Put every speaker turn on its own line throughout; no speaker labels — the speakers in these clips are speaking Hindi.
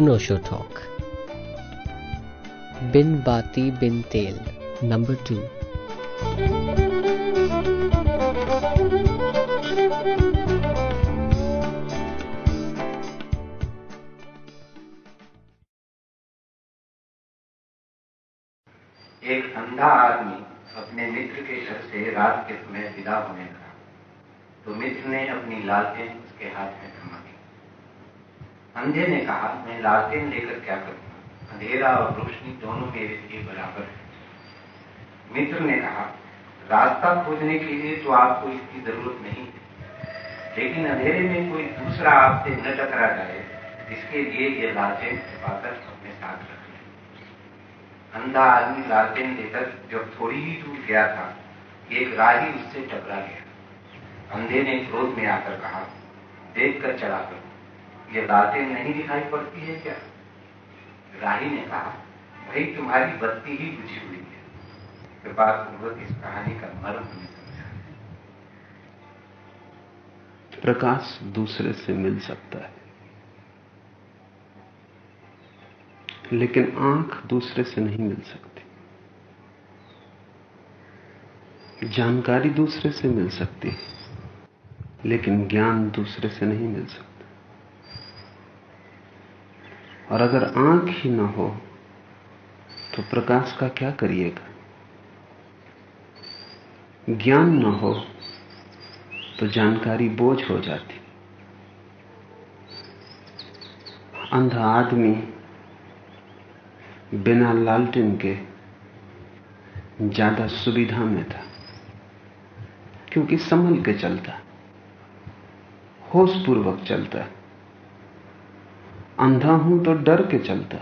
अनोशो टॉक बिन बाती बिन तेल नंबर टू
एक अंधा आदमी अपने मित्र के घर से रात के समय विदा होने लगा। तो मित्र ने अपनी लालटेन उसके हाथ में थमा। अंधे ने कहा, मैं लालटेन लेकर क्या करूँगा अंधेरा और रोशनी दोनों मेरे लिए बराबर है। मित्र ने कहा, रास्ता खोजने के लिए तो आपको इसकी ज़रूरत नहीं है। लेकिन अंधेरे में कोई दूसरा आपसे न टकरा जाए, इसके लिए ये लालटेन छुपाकर अपने साथ रख अंधा आदमी लालटेन लेकर जब थोड़ी ही दूर गया था, एक राही उससे टकरा गया। अंधे ने क्रोध में आकर कहा देख कर चला करो। ये लालटेन नहीं दिखाई पड़ती है क्या? राही ने कहा, भाई, तुम्हारी बत्ती ही बुझी हुई है। कृपा पूर्वक इस कहानी का मर्म
प्रकाश दूसरे से मिल सकता है। लेकिन आँख दूसरे से नहीं मिल सकती। जानकारी दूसरे से मिल सकती है, लेकिन ज्ञान दूसरे से नहीं मिल सकता। और अगर आँख ही ना हो तो प्रकाश का क्या करिएगा? ज्ञान ना हो तो जानकारी बोझ हो जाती। अंधा आदमी बिना लालटेन के ज़्यादा सुविधा में था, क्योंकि संभल के चलता, होश पूर्वक चलता। अंधा हूँ तो डर के चलता।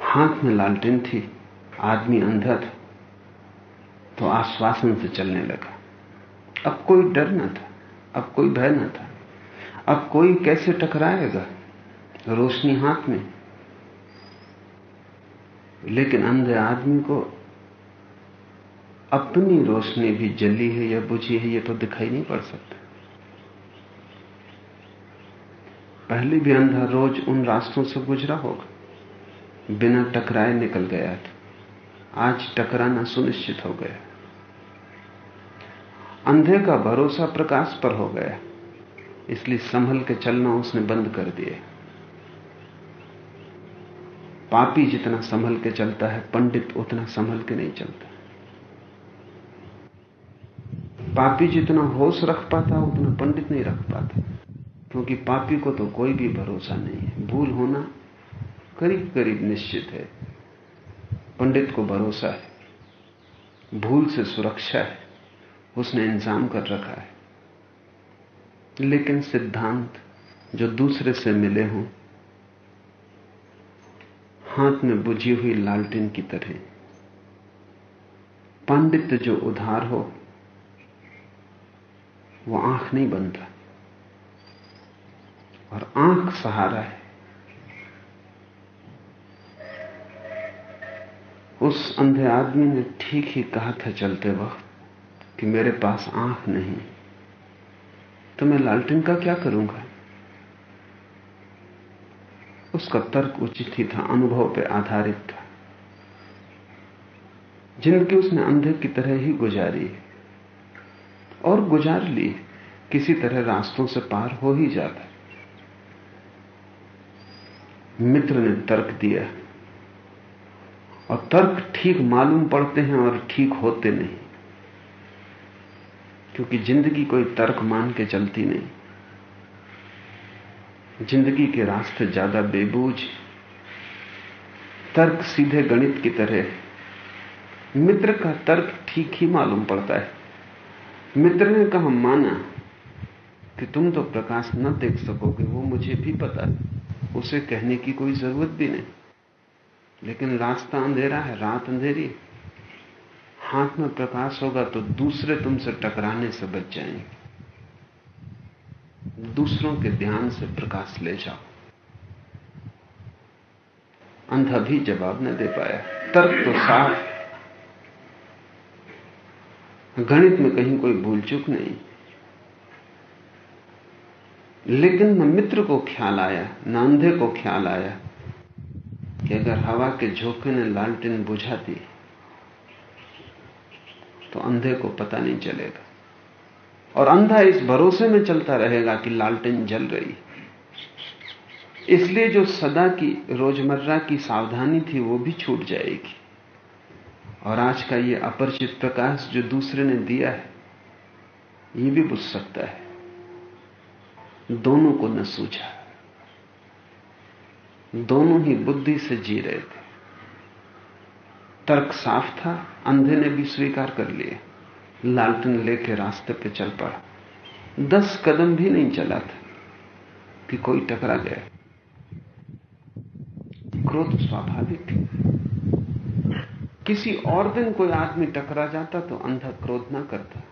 हाथ में लालटेन थी, आदमी अंधा था तो आश्वासन से चलने लगा। अब कोई डर न था, अब कोई भय न था। अब कोई कैसे टकराएगा रोशनी हाथ में? लेकिन अंधे आदमी को अपनी रोशनी भी जली है या बुझी है, ये तो दिखाई नहीं पड़ सकता। पहले भी अंधा रोज उन रास्तों से गुजरा होगा। बिना टकराए निकल गया था। आज टकराना सुनिश्चित हो गया। अंधे का भरोसा प्रकाश पर हो गया। इसलिए संभल के चलना उसने बंद कर दिया पापी जितना संभल के चलता है, पंडित उतना संभल के नहीं चलता। पापी जितना होश रख पाता, उतना पंडित नहीं रख पाता। क्योंकि पापी को तो कोई भी भरोसा नहीं है। भूल होना करीब करीब निश्चित है। पंडित को भरोसा है। भूल से सुरक्षा है। उसने इंतज़ाम कर रखा है। लेकिन सिद्धांत जो दूसरे से मिले हों, हाथ में बुझी हुई लालटेन की तरह। पंडित जो उधार हो, वो आँख नहीं बनता। और आँख सहारा है। उस अंधे आदमी ने ठीक ही कहा था चलते वक्त कि मेरे पास आँख नहीं। तो मैं लालटेन का क्या करूँगा? उसका तर्क उचित ही था, अनुभव पर आधारित था। ज़िंदगी उसने अंधे की तरह ही गुजारी और गुजार ली, किसी तरह रास्तों से पार हो ही जाता मित्र ने तर्क दिया। और तर्क ठीक मालूम पड़ते हैं और ठीक होते नहीं। क्योंकि ज़िंदगी कोई तर्क मान के चलती नहीं। ज़िंदगी के रास्ते ज़्यादा बेबूझ तर्क सीधे गणित की तरह मित्र का तर्क ठीक ही मालूम पड़ता है। मित्र ने कहा, माना कि तुम तो प्रकाश न देख सकोगे, वो मुझे भी पता है। उसे कहने की कोई ज़रूरत भी नहीं। लेकिन रास्ता अंधेरा है, रात अंधेरी है। हाथ में प्रकाश होगा तो दूसरे तुमसे टकराने से बच जाएँगे। दूसरों के ध्यान से प्रकाश ले जाओ। अंधा भी जवाब न दे पाया। तर्क तो साफ़। गणित में कहीं कोई भूल चूक नहीं। लेकिन न मित्र को ख्याल आया न अंधे को ख्याल आया कि अगर हवा के झोंके ने लालटेन बुझा दी तो अंधे को पता नहीं चलेगा। और अंधा इस भरोसे में चलता रहेगा कि लालटेन जल रही। इसलिए जो सदा की रोज़मर्रा की सावधानी थी, वो भी छूट जाएगी। और आज का ये अपरिचित प्रकाश जो दूसरे ने दिया है, ये भी बुझ सकता है। दोनों को न सूझा। दोनों ही बुद्धि से जी रहे थे। तर्क साफ़ था, अंधे ने भी स्वीकार कर लिए। लालटन लेके रास्ते पे चल पड़ा। दस कदम भी नहीं चला था कि कोई टकरा गया। क्रोध स्वाभाविक किसी और दिन कोई आदमी टकरा जाता तो अंधा क्रोध ना करता।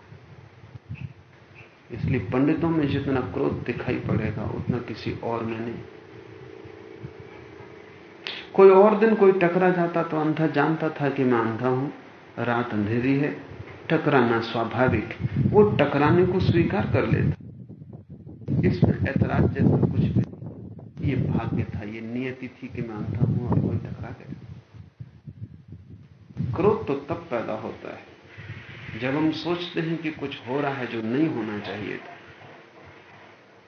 इसलिए पंडितों में जितना क्रोध दिखाई पड़ेगा, उतना किसी और में नहीं। कोई और दिन कोई टकरा जाता तो अंधा जानता था कि मैं अंधा हूँ। रात अंधेरी है, टकराना स्वाभाविक। वो टकराने को स्वीकार कर लेता। इसमें ऐतराज जैसा कुछ भी ये भाग्य था, ये नियति थी कि मैं अंधा हूँ और कोई टकरा गया। क्रोध तो तब पैदा होता है जब हम सोचते हैं कि कुछ हो रहा है जो नहीं होना चाहिए था,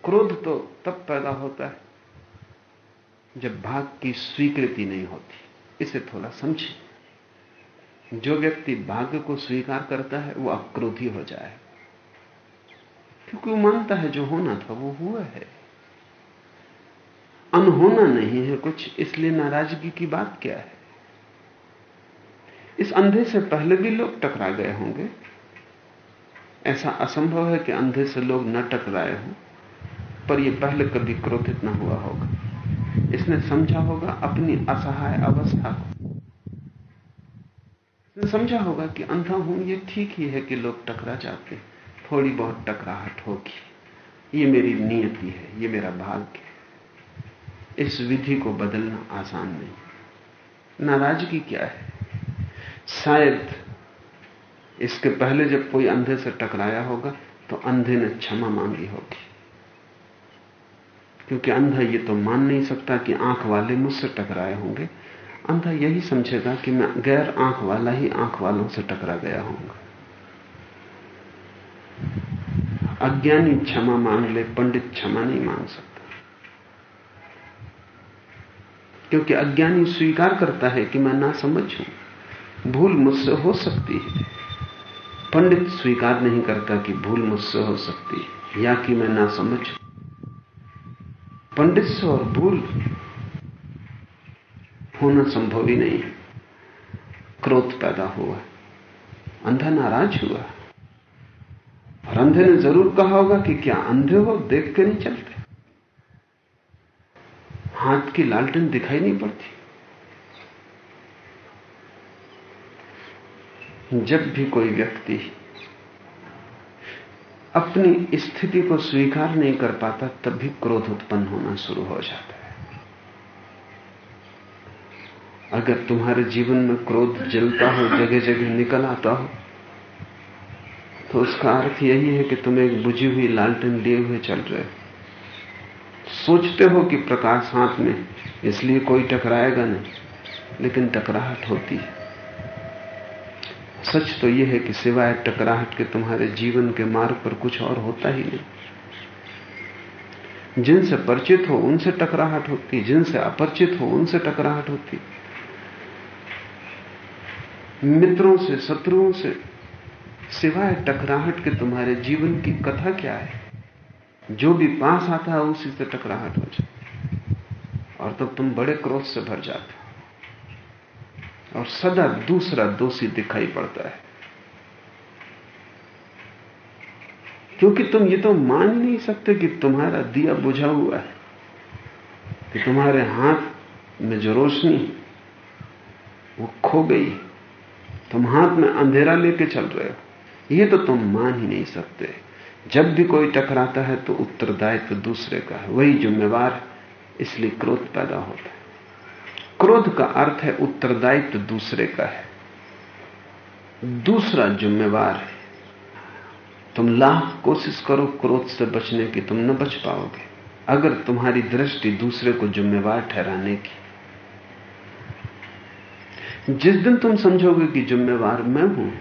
क्रोध तो तब पैदा होता है जब भाग की स्वीकृति नहीं होती। इसे थोड़ा समझे जो व्यक्ति भाग्य को स्वीकार करता है, वो अक्रोधी हो जाए। क्योंकि वो मानता है जो होना था, वो हुआ है। अनहोना नहीं है कुछ, इसलिए नाराज़गी की बात क्या है? इस अंधे से पहले भी लोग टकरा गए होंगे। ऐसा असंभव है कि अंधे से लोग न टकराए हों, पर यह पहले कभी क्रोधित न हुआ होगा। इसने समझा होगा अपनी असहाय अवस्था को। इसने समझा होगा कि अंधा हूँ यह ठीक ही है कि लोग टकरा जाते, थोड़ी बहुत टकराहट होगी। ये मेरी नियति है, ये मेरा भाग्य है। इस विधि को बदलना आसान नहीं। नाराज़गी क्या है? शायद इसके पहले जब कोई अंधे से टकराया होगा तो अंधे ने क्षमा मांगी होगी। क्योंकि अंधा ये तो मान नहीं सकता कि आँख वाले मुझसे टकराए होंगे। अंधा यही समझेगा कि मैं गैर आँख वाला ही आँख वालों से टकरा गया हूँगा अज्ञानी क्षमा मांग ले, पंडित क्षमा नहीं मांग सकता। क्योंकि अज्ञानी स्वीकार करता है कि मैं ना समझ हूँ। भूल मुझसे हो सकती है। पंडित स्वीकार नहीं करता कि भूल मुझसे हो सकती है, या कि मैं ना समझ। पंडित से और भूल होना संभव ही नहीं। क्रोध पैदा हुआ, अंधा नाराज़ हुआ। और अंधे ने ज़रूर कहा होगा कि क्या अंधे हो, देख के नहीं चलते। हाथ की लालटेन दिखाई नहीं पड़ती। जब भी कोई व्यक्ति अपनी स्थिति को स्वीकार नहीं कर पाता तब भी क्रोध उत्पन्न होना शुरू हो जाता है। अगर तुम्हारे जीवन में क्रोध जलता हो जगह जगह निकल आता हो तो उसका अर्थ यही है कि तुम एक बुझी हुई लालटेन लिए हुए चल रहे सोचते हो कि प्रकाश हाथ में, इसलिए कोई टकराएगा नहीं, लेकिन टकराहट होती है। सच तो यह है कि सिवाय टकराहट के तुम्हारे जीवन के मार्ग पर कुछ और होता ही नहीं। जिनसे परिचित हो, उनसे टकराहट होती। जिनसे अपरिचित हो, उनसे टकराहट होती। मित्रों से, शत्रुओं से सिवाय टकराहट के तुम्हारे जीवन की कथा क्या है? जो भी पास आता है, उसी से टकराहट हो जाती। और तब तुम बड़े क्रोध से भर जाते और सदा दूसरा दोषी दिखाई पड़ता है। क्योंकि तुम ये तो मान नहीं सकते कि तुम्हारा दिया बुझा हुआ है, कि तुम्हारे हाथ में जो रोशनी वो खो गई तुम हाथ में अंधेरा लेके चल रहे हो। ये तो तुम मान ही नहीं सकते। जब भी कोई टकराता है तो उत्तरदायित्व तो दूसरे का है। वही जिम्मेवार इसलिए क्रोध पैदा होता है। क्रोध का अर्थ है उत्तरदायित्व दूसरे का है। दूसरा जिम्मेवार है। तुम लाख कोशिश करो, क्रोध से बचने की तुम न बच पाओगे। अगर तुम्हारी दृष्टि दूसरे को जिम्मेवार ठहराने की। जिस दिन तुम समझोगे कि जिम्मेवार मैं हूँ,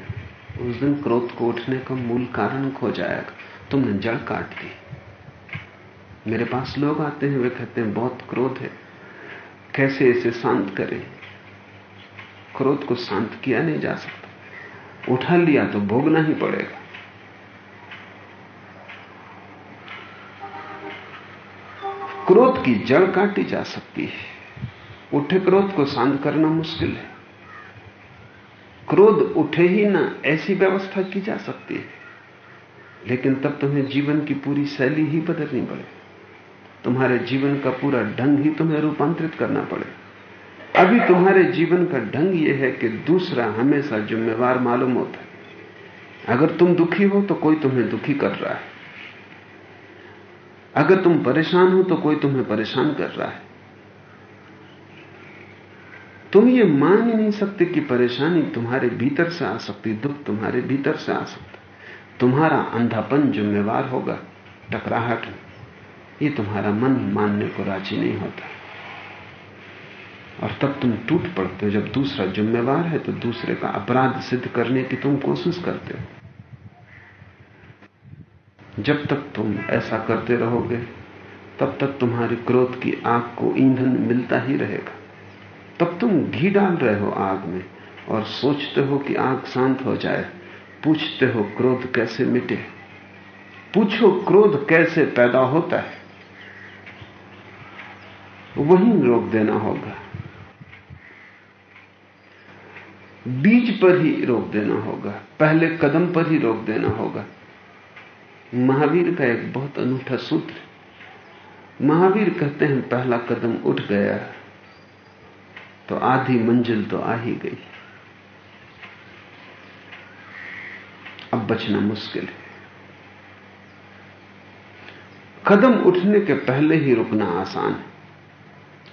उस दिन क्रोध को उठने का मूल कारण खो जाएगा। तुमने जड़ काट दी। मेरे पास लोग आते हैं, वे कहते हैं, बहुत क्रोध है। कैसे इसे शांत करें? क्रोध को शांत किया नहीं जा सकता। उठा लिया तो भोगना ही पड़ेगा। क्रोध की जड़ काटी जा सकती है। उठे क्रोध को शांत करना मुश्किल है। क्रोध उठे ही ना, ऐसी व्यवस्था की जा सकती है। लेकिन तब तुम्हें जीवन की पूरी शैली ही बदलनी पड़े तुम्हारे जीवन का पूरा ढंग ही तुम्हें रूपांतरित करना पड़े। अभी तुम्हारे जीवन का ढंग यह है कि दूसरा हमेशा जिम्मेवार मालूम होता है। अगर तुम दुखी हो तो कोई तुम्हें दुखी कर रहा है। अगर तुम परेशान हो तो कोई तुम्हें परेशान कर रहा है। तुम ये मान ही नहीं सकते कि परेशानी तुम्हारे भीतर से आ सकती, दुख तुम्हारे भीतर से आ सकता। तुम्हारा अंधापन जिम्मेवार होगा, टकराहट ये तुम्हारा मन मानने को राज़ी नहीं होता। और तब तुम टूट पड़ते हो। जब दूसरा जिम्मेवार है तो दूसरे का अपराध सिद्ध करने की तुम कोशिश करते हो। जब तक तुम ऐसा करते रहोगे, तब तक तुम्हारे क्रोध की आग को ईंधन मिलता ही रहेगा। तब तुम घी डाल रहे हो आग में और सोचते हो कि आग शांत हो जाए। पूछते हो क्रोध कैसे मिटे? पूछो क्रोध कैसे पैदा होता है? वहीं रोक देना होगा। बीज पर ही रोक देना होगा। पहले कदम पर ही रोक देना होगा। महावीर का एक बहुत अनूठा सूत्र महावीर कहते हैं, पहला कदम उठ गया तो आधी मंजिल तो आ ही गई। अब बचना मुश्किल है। कदम उठने के पहले ही रुकना आसान है।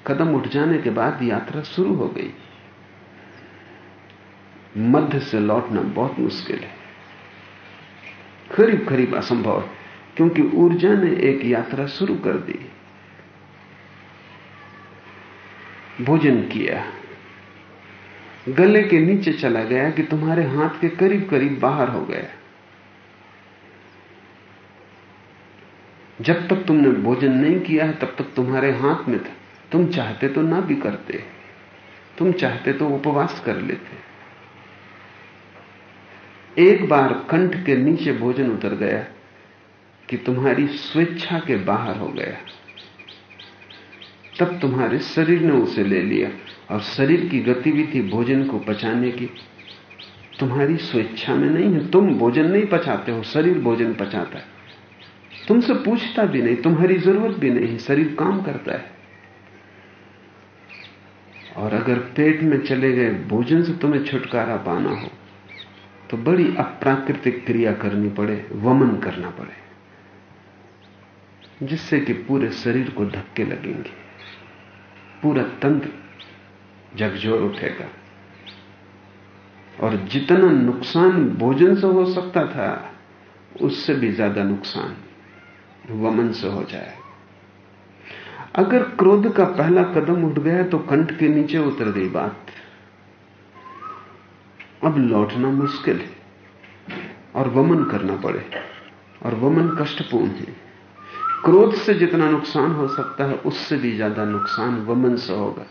कदम उठ जाने के बाद यात्रा शुरू हो गई। मध्य से लौटना बहुत मुश्किल है। करीब करीब असंभव है क्योंकि ऊर्जा ने एक यात्रा शुरू कर दी। भोजन किया। गले के नीचे चला गया कि तुम्हारे हाथ के करीब करीब बाहर हो गया। जब तक तुमने भोजन नहीं किया है तब तक तुम्हारे हाथ में था। तुम चाहते तो ना भी करते, तुम चाहते तो उपवास कर लेते। एक बार कंठ के नीचे भोजन उतर गया कि तुम्हारी स्वेच्छा के बाहर हो गया। तब तुम्हारे शरीर ने उसे ले लिया और शरीर की गतिविधि भोजन को पचाने की। तुम्हारी स्वेच्छा में नहीं है, तुम भोजन नहीं पचाते हो, शरीर भोजन पचाता है। तुमसे पूछता भी नहीं, तुम्हारी ज़रूरत भी नहीं, शरीर काम करता है। और अगर पेट में चले गए भोजन से तुम्हें छुटकारा पाना हो तो बड़ी अप्राकृतिक क्रिया करनी पड़े, वमन करना पड़े, जिससे कि पूरे शरीर को धक्के लगेंगे। पूरा तंत्र झकझोर उठेगा। और जितना नुकसान भोजन से हो सकता था, उससे भी ज़्यादा नुकसान वमन से हो जाए अगर क्रोध का पहला कदम उठ गया तो कंठ के नीचे उतर गई बात। अब लौटना मुश्किल है, और वमन करना पड़े, और वमन कष्टपूर्ण है। क्रोध से जितना नुकसान हो सकता है, उससे भी ज़्यादा नुकसान वमन से होगा।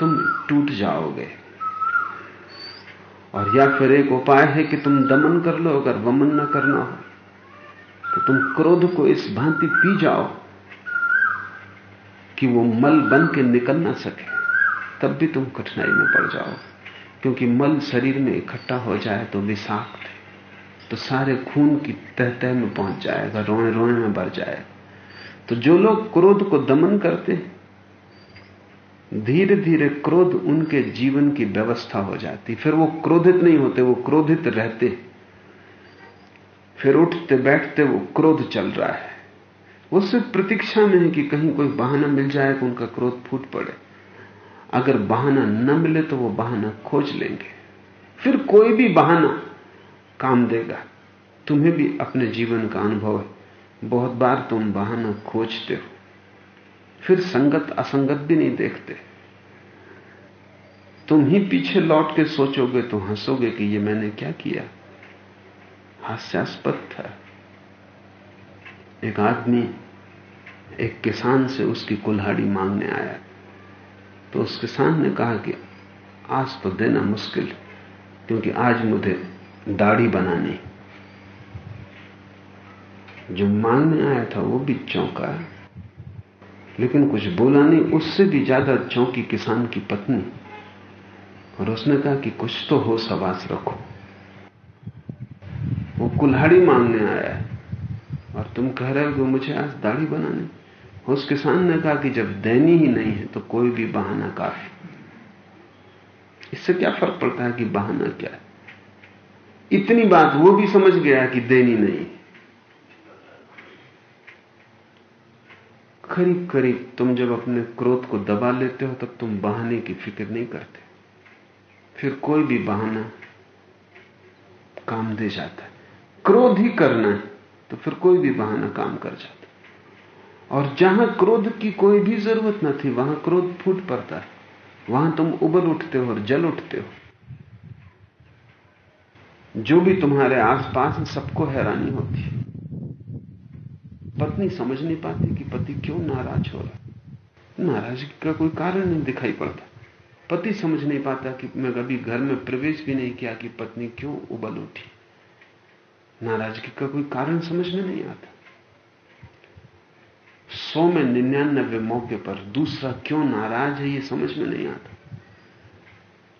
तुम टूट जाओगे, और या फिर एक उपाय है कि तुम दमन कर लो, अगर वमन न करना हो। तो तुम क्रोध को इस भांति पी जाओ कि वो मल बन के निकल ना सके। तब भी तुम कठिनाई में पड़ जाओ। क्योंकि मल शरीर में इकट्ठा हो जाए तो विषाक्त है। तो सारे खून की तह तह में पहुँच जाएगा रोने रोने में भर जाएगा। तो जो लोग क्रोध को दमन करते धीरे धीरे क्रोध उनके जीवन की व्यवस्था हो जाती। फिर वो क्रोधित नहीं होते, वो क्रोधित रहते फिर उठते बैठते वो क्रोध चल रहा है। वो सिर्फ़ प्रतीक्षा में है कि कहीं कोई बहाना मिल जाए कि उनका क्रोध फूट पड़े। अगर बहाना न मिले तो वो बहाना खोज लेंगे। फिर कोई भी बहाना काम देगा। तुम्हें भी अपने जीवन का अनुभव है। बहुत बार तुम बहाना खोजते हो। फिर संगत असंगत भी नहीं देखते। तुम ही पीछे लौट के सोचोगे तो हंसोगे कि ये मैंने क्या किया? हास्यास्पद था। एक आदमी, एक किसान से उसकी कुल्हाड़ी मांगने आया। तो उस किसान ने कहा कि आज तो देना मुश्किल, क्योंकि आज मुझे दाढ़ी बनानी जो मांगने आया था वो भी चौंका। लेकिन कुछ बोला नहीं, उससे भी ज़्यादा चौंकी किसान की पत्नी। और उसने कहा कि कुछ तो हो सवास रखो। वो कुल्हाड़ी मांगने आया है। और तुम कह रहे हो कि मुझे आज दाढ़ी बनानी। उस किसान ने कहा कि जब देनी ही नहीं है तो कोई भी बहाना काफ़ी। इससे क्या फ़र्क पड़ता है कि बहाना क्या है? इतनी बात वो भी समझ गया कि देनी नहीं। करीब करीब तुम जब अपने क्रोध को दबा लेते हो, तब तुम बहाने की फ़िक्र नहीं करते। फिर कोई भी बहाना काम दे जाता है। क्रोध ही करना है तो फिर कोई भी बहाना काम कर जाता और जहाँ क्रोध की कोई भी ज़रूरत न थी, वहाँ क्रोध फूट पड़ता है। वहाँ तुम उबल उठते हो और जल उठते हो। जो भी तुम्हारे आसपास है, सबको हैरानी होती है। पत्नी समझ नहीं पाती कि पति क्यों नाराज़ हो रहा नाराज़गी का कोई कारण नहीं दिखाई पड़ता। पति समझ नहीं पाता कि मैं कभी घर में प्रवेश भी नहीं किया कि पत्नी क्यों उबल उठी। नाराज़गी का कोई कारण समझ में नहीं आता। सौ में निन्यानबे मौके पर दूसरा क्यों नाराज़ है यह समझ में नहीं आता।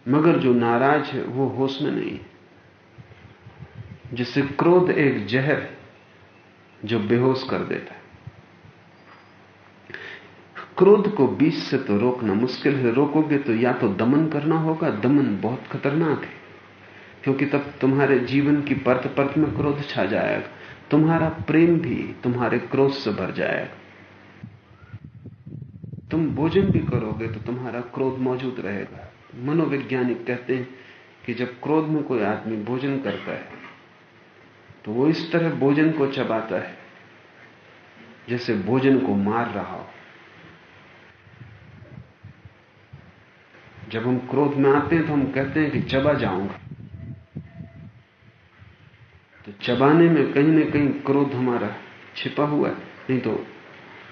मगर जो नाराज़ है, वो होश में नहीं है। जिससे क्रोध एक जहर जो बेहोश कर देता है। क्रोध को बीच से तो रोकना मुश्किल है, रोकोगे तो या तो दमन करना होगा, दमन बहुत खतरनाक है। क्योंकि तब तुम्हारे जीवन की परत परत में क्रोध छा जाएगा। तुम्हारा प्रेम भी तुम्हारे क्रोध से भर जाएगा। तुम भोजन भी करोगे तो तुम्हारा क्रोध मौजूद रहेगा। मनोवैज्ञानिक कहते हैं कि जब क्रोध में कोई आदमी भोजन करता है तो वो इस तरह भोजन को चबाता है, जैसे भोजन को मार रहा हो। जब हम क्रोध में आते हैं तो हम कहते हैं कि चबा जाऊँगा। तो चबाने में कहीं ना कहीं क्रोध हमारा छिपा हुआ है। नहीं तो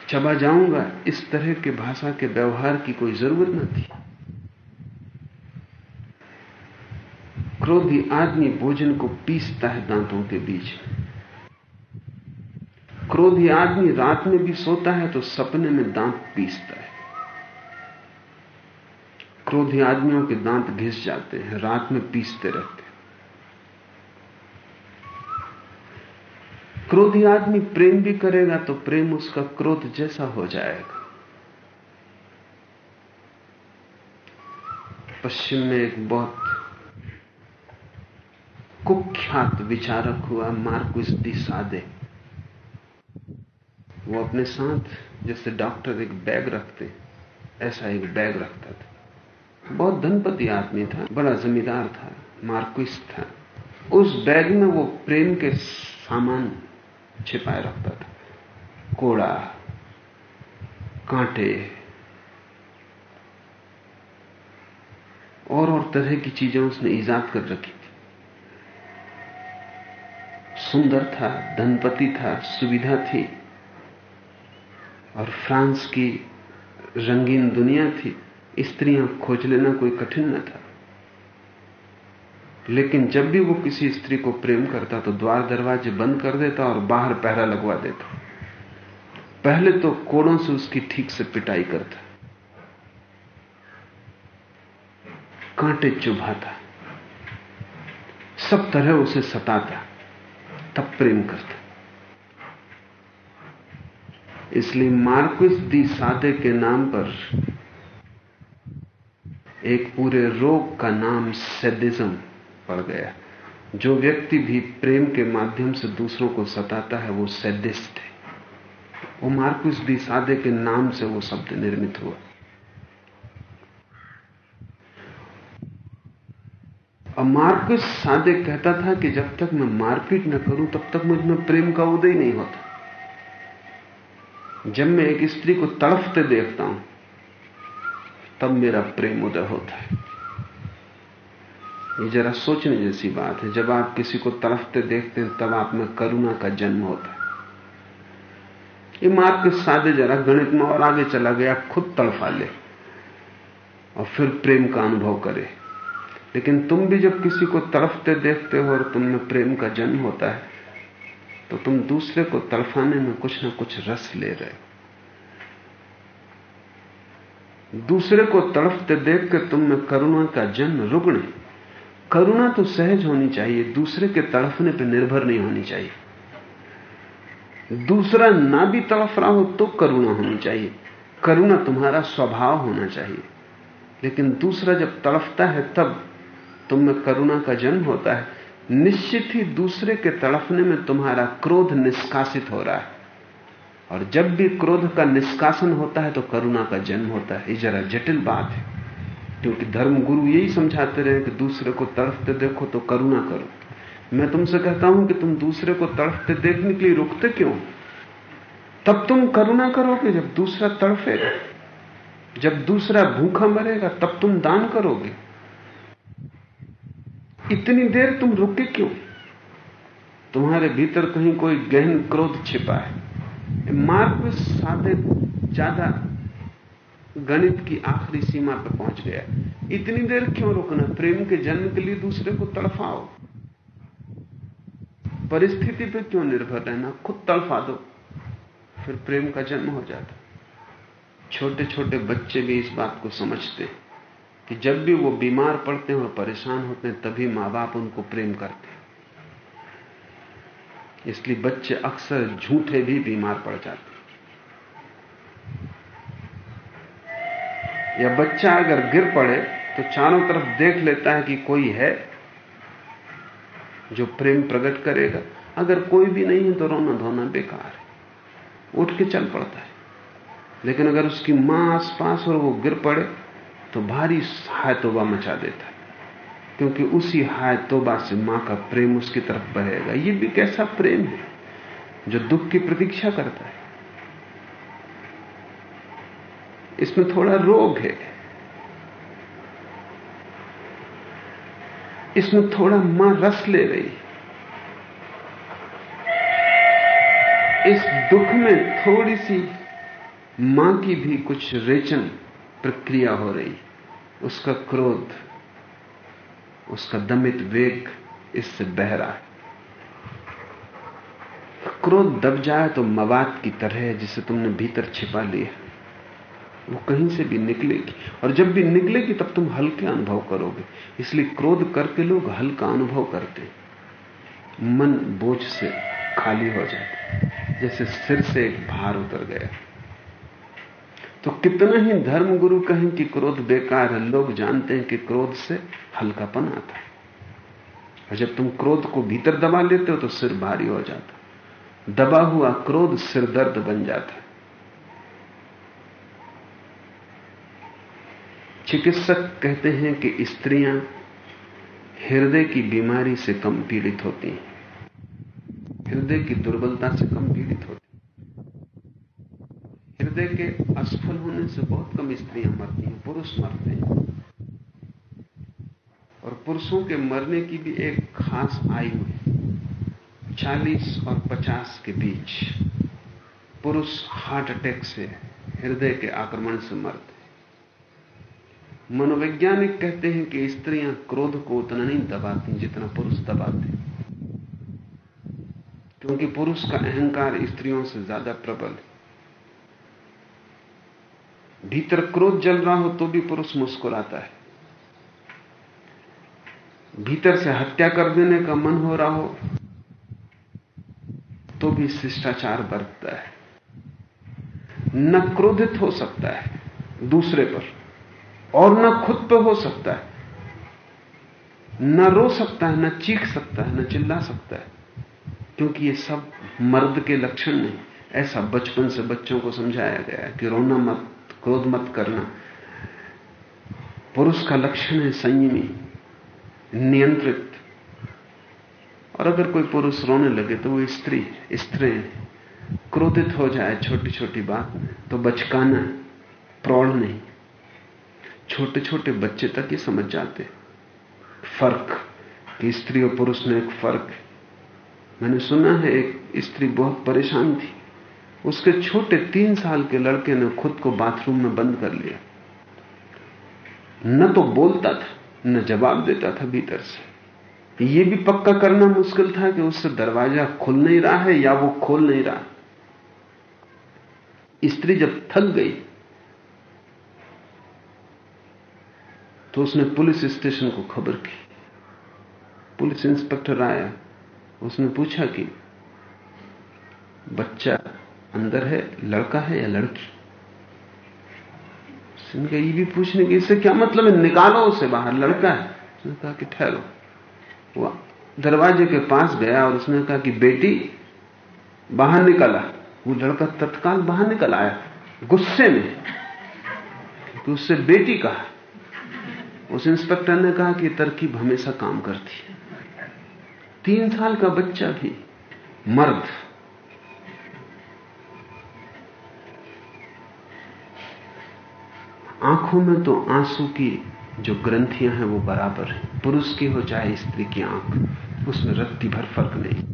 चबा जाऊँगा, इस तरह के भाषा के व्यवहार की कोई ज़रूरत न थी। क्रोधी आदमी भोजन को पीसता है दांतों के बीच। क्रोधी आदमी रात में भी सोता है तो सपने में दांत पीसता है। क्रोधी आदमियों के दांत घिस जाते हैं, रात में पीसते रहते हैं। क्रोधी आदमी प्रेम भी करेगा तो प्रेम उसका क्रोध जैसा हो जाएगा। पश्चिम में एक बहुत कुख्यात विचारक हुआ, मार्कुस डी सादे। वो अपने साथ जैसे डॉक्टर एक बैग रखते, ऐसा एक बैग रखता था। बहुत धनपति आदमी था, बड़ा जमींदार था, मार्कुस था। उस बैग में वो प्रेम के सामान छिपाए रखता था। कोड़ा, कांटे और और तरह की चीज़ें उसने ईजाद कर रखी थी। सुंदर था, धनपति था, सुविधा थी और फ्रांस की रंगीन दुनिया थी। स्त्रियाँ खोज लेना कोई कठिन न था। लेकिन जब भी वो किसी स्त्री को प्रेम करता तो द्वार दरवाजे बंद कर देता और बाहर पहरा लगवा देता। पहले तो कोड़ों से उसकी ठीक से पिटाई करता। कांटे चुभाता। सब तरह उसे सताता। तब प्रेम करता। इसलिए मार्कुस दी सादे के नाम पर एक पूरे रोग का नाम सेडिज्म पड़ गया। जो व्यक्ति भी प्रेम के माध्यम से दूसरों को सताता है, वो सेडिस्ट है। वो मार्कुस दी सादे के नाम से वो शब्द निर्मित हुआ। और मार्कुस सादे कहता था कि जब तक मैं मारपीट न करूँ, तब तक मुझमें प्रेम का उदय नहीं होता। जब मैं एक स्त्री को तड़फते देखता हूँ, तब मेरा प्रेम उदय होता है। ये जरा सोचने जैसी बात है। जब आप किसी को तड़फते देखते हैं, तब आप में करुणा का जन्म होता है। ये मार्ग के सादे जरा गणित में और आगे चला गया, खुद तड़फा ले और फिर प्रेम का अनुभव करे। लेकिन तुम भी जब किसी को तड़फते देखते हो और तुमने प्रेम का जन्म होता है तो तुम दूसरे को तड़फाने में कुछ ना कुछ रस ले रहे हो। दूसरे को तड़फते देख के तुम में करुणा का जन्म रुकने करुणा तो सहज होनी चाहिए, दूसरे के तड़फने पर निर्भर नहीं होनी चाहिए। दूसरा ना भी तड़फ रहा हो तो करुणा होनी चाहिए। करुणा तुम्हारा स्वभाव होना चाहिए। लेकिन दूसरा जब तड़फता है तब तुम में करुणा का जन्म होता है। निश्चित ही दूसरे के तड़फने में तुम्हारा क्रोध निष्कासित हो रहा है। और जब भी क्रोध का निष्कासन होता है तो करुणा का जन्म होता है। ये जरा जटिल बात है। क्योंकि धर्म गुरु यही समझाते रहे कि दूसरे को तड़फते देखो तो करुणा करो। मैं तुमसे कहता हूँ कि तुम दूसरे को तड़फते देखने के लिए रुकते क्यों? तब तुम करुणा करोगे जब दूसरा तड़फेगा। जब दूसरा भूखा मरेगा, तब तुम दान करोगे। इतनी देर तुम रुके क्यों? तुम्हारे भीतर कहीं कोई गहन क्रोध छिपा है। मार्ग साधे, ज़्यादा गणित की आखिरी सीमा पर पहुँच गया। इतनी देर क्यों रुकना? प्रेम के जन्म के लिए दूसरे को तड़फाओ। परिस्थिति पे क्यों निर्भर रहना? खुद तड़फा दो। फिर प्रेम का जन्म हो जाता। छोटे छोटे बच्चे भी इस बात को समझते कि जब भी वो बीमार पड़ते हैं और परेशान होते हैं, तभी माँ बाप उनको प्रेम करते इसलिए बच्चे अक्सर झूठे भी बीमार पड़ जाते या बच्चा अगर गिर पड़े तो चारों तरफ़ देख लेता है कि कोई है जो प्रेम प्रकट करेगा। अगर कोई भी नहीं है तो रोना धोना बेकार है। उठ के चल पड़ता है। लेकिन अगर उसकी माँ आसपास और वो गिर पड़े तो भारी हाय तोबा मचा देता है। क्योंकि उसी हाय तोबा से माँ का प्रेम उसकी तरफ़ बहेगा। ये भी कैसा प्रेम है जो दुख की प्रतीक्षा करता है। इसमें थोड़ा रोग है। इसमें थोड़ा माँ रस ले रही इस दुख में थोड़ी सी माँ की भी कुछ रेचन प्रक्रिया हो रही उसका क्रोध, उसका दमित वेग इससे बह रहा है। क्रोध दब जाए तो मवाद की तरह है जिसे तुमने भीतर छिपा लिया। वो कहीं से भी निकलेगी। और जब भी निकलेगी, तब तुम हल्के अनुभव करोगे। इसलिए क्रोध करके लोग हल्का अनुभव करते मन बोझ से खाली हो जाता जैसे सिर से एक भार उतर गया। तो कितना ही धर्म गुरु कहें कि क्रोध बेकार है, लोग जानते हैं कि क्रोध से हल्कापन आता है। और जब तुम क्रोध को भीतर दबा लेते हो तो सिर भारी हो जाता दबा हुआ क्रोध सिर दर्द बन जाता है। चिकित्सक कहते हैं कि स्त्रियाँ हृदय की बीमारी से कम पीड़ित होती हैं। हृदय की दुर्बलता से कम पीड़ित होती हृदय के असफल होने से बहुत कम स्त्रियाँ मरती हैं, पुरुष मरते हैं। और पुरुषों के मरने की भी एक खास आयु है, चालीस और पचास के बीच। पुरुष हार्ट अटैक से, हृदय के आक्रमण से मरते मनोवैज्ञानिक कहते हैं कि स्त्रियाँ क्रोध को उतना नहीं दबाती जितना पुरुष दबाते क्योंकि पुरुष का अहंकार स्त्रियों से ज़्यादा प्रबल है। भीतर क्रोध जल रहा हो तो भी पुरुष मुस्कुराता है। भीतर से हत्या कर देने का मन हो रहा हो तो भी शिष्टाचार बरतता है। न क्रोधित हो सकता है दूसरे पर। और ना खुद पर हो सकता है। ना रो सकता है, ना चीख सकता है, ना चिल्ला सकता है। क्योंकि ये सब मर्द के लक्षण नहीं। ऐसा बचपन से बच्चों को समझाया गया है कि रोना मत, क्रोध मत करना। पुरुष का लक्षण है संयमी, नियंत्रित। और अगर कोई पुरुष रोने लगे तो वो स्त्री स्त्री क्रोधित हो जाए छोटी छोटी बात में तो बचकाना प्रौढ़ नहीं। छोटे छोटे बच्चे तक ये समझ जाते फ़र्क, कि स्त्री और पुरुष में एक फ़र्क। मैंने सुना है एक स्त्री बहुत परेशान थी। उसके छोटे तीन साल के लड़के ने खुद को बाथरूम में बंद कर लिया। न तो बोलता था, न जवाब देता था भीतर से। यह भी पक्का करना मुश्किल था कि उससे दरवाज़ा खुल नहीं रहा है या वो खोल नहीं रहा। स्त्री जब थक गई तो उसने पुलिस स्टेशन को खबर की। पुलिस इंस्पेक्टर आया। उसने पूछा कि, बच्चा अंदर है, लड़का है या लड़की? उसने कहा, ये भी पूछने की, इससे क्या मतलब है? निकालो उसे बाहर, लड़का है। उसने कहा कि, ठहरो। वो दरवाजे के पास गया और उसने कहा कि, बेटी, बाहर निकला वो लड़का तत्काल बाहर निकल आया, गुस्से में कि उससे बेटी कहा। उस इंस्पेक्टर ने कहा कि तरकीब हमेशा काम करती है। तीन साल का बच्चा भी मर्द। आँखों में तो आँसू की जो ग्रंथियाँ हैं वो बराबर है। पुरुष की हो चाहे स्त्री की आँख, उसमें रत्ती भर फ़र्क नहीं।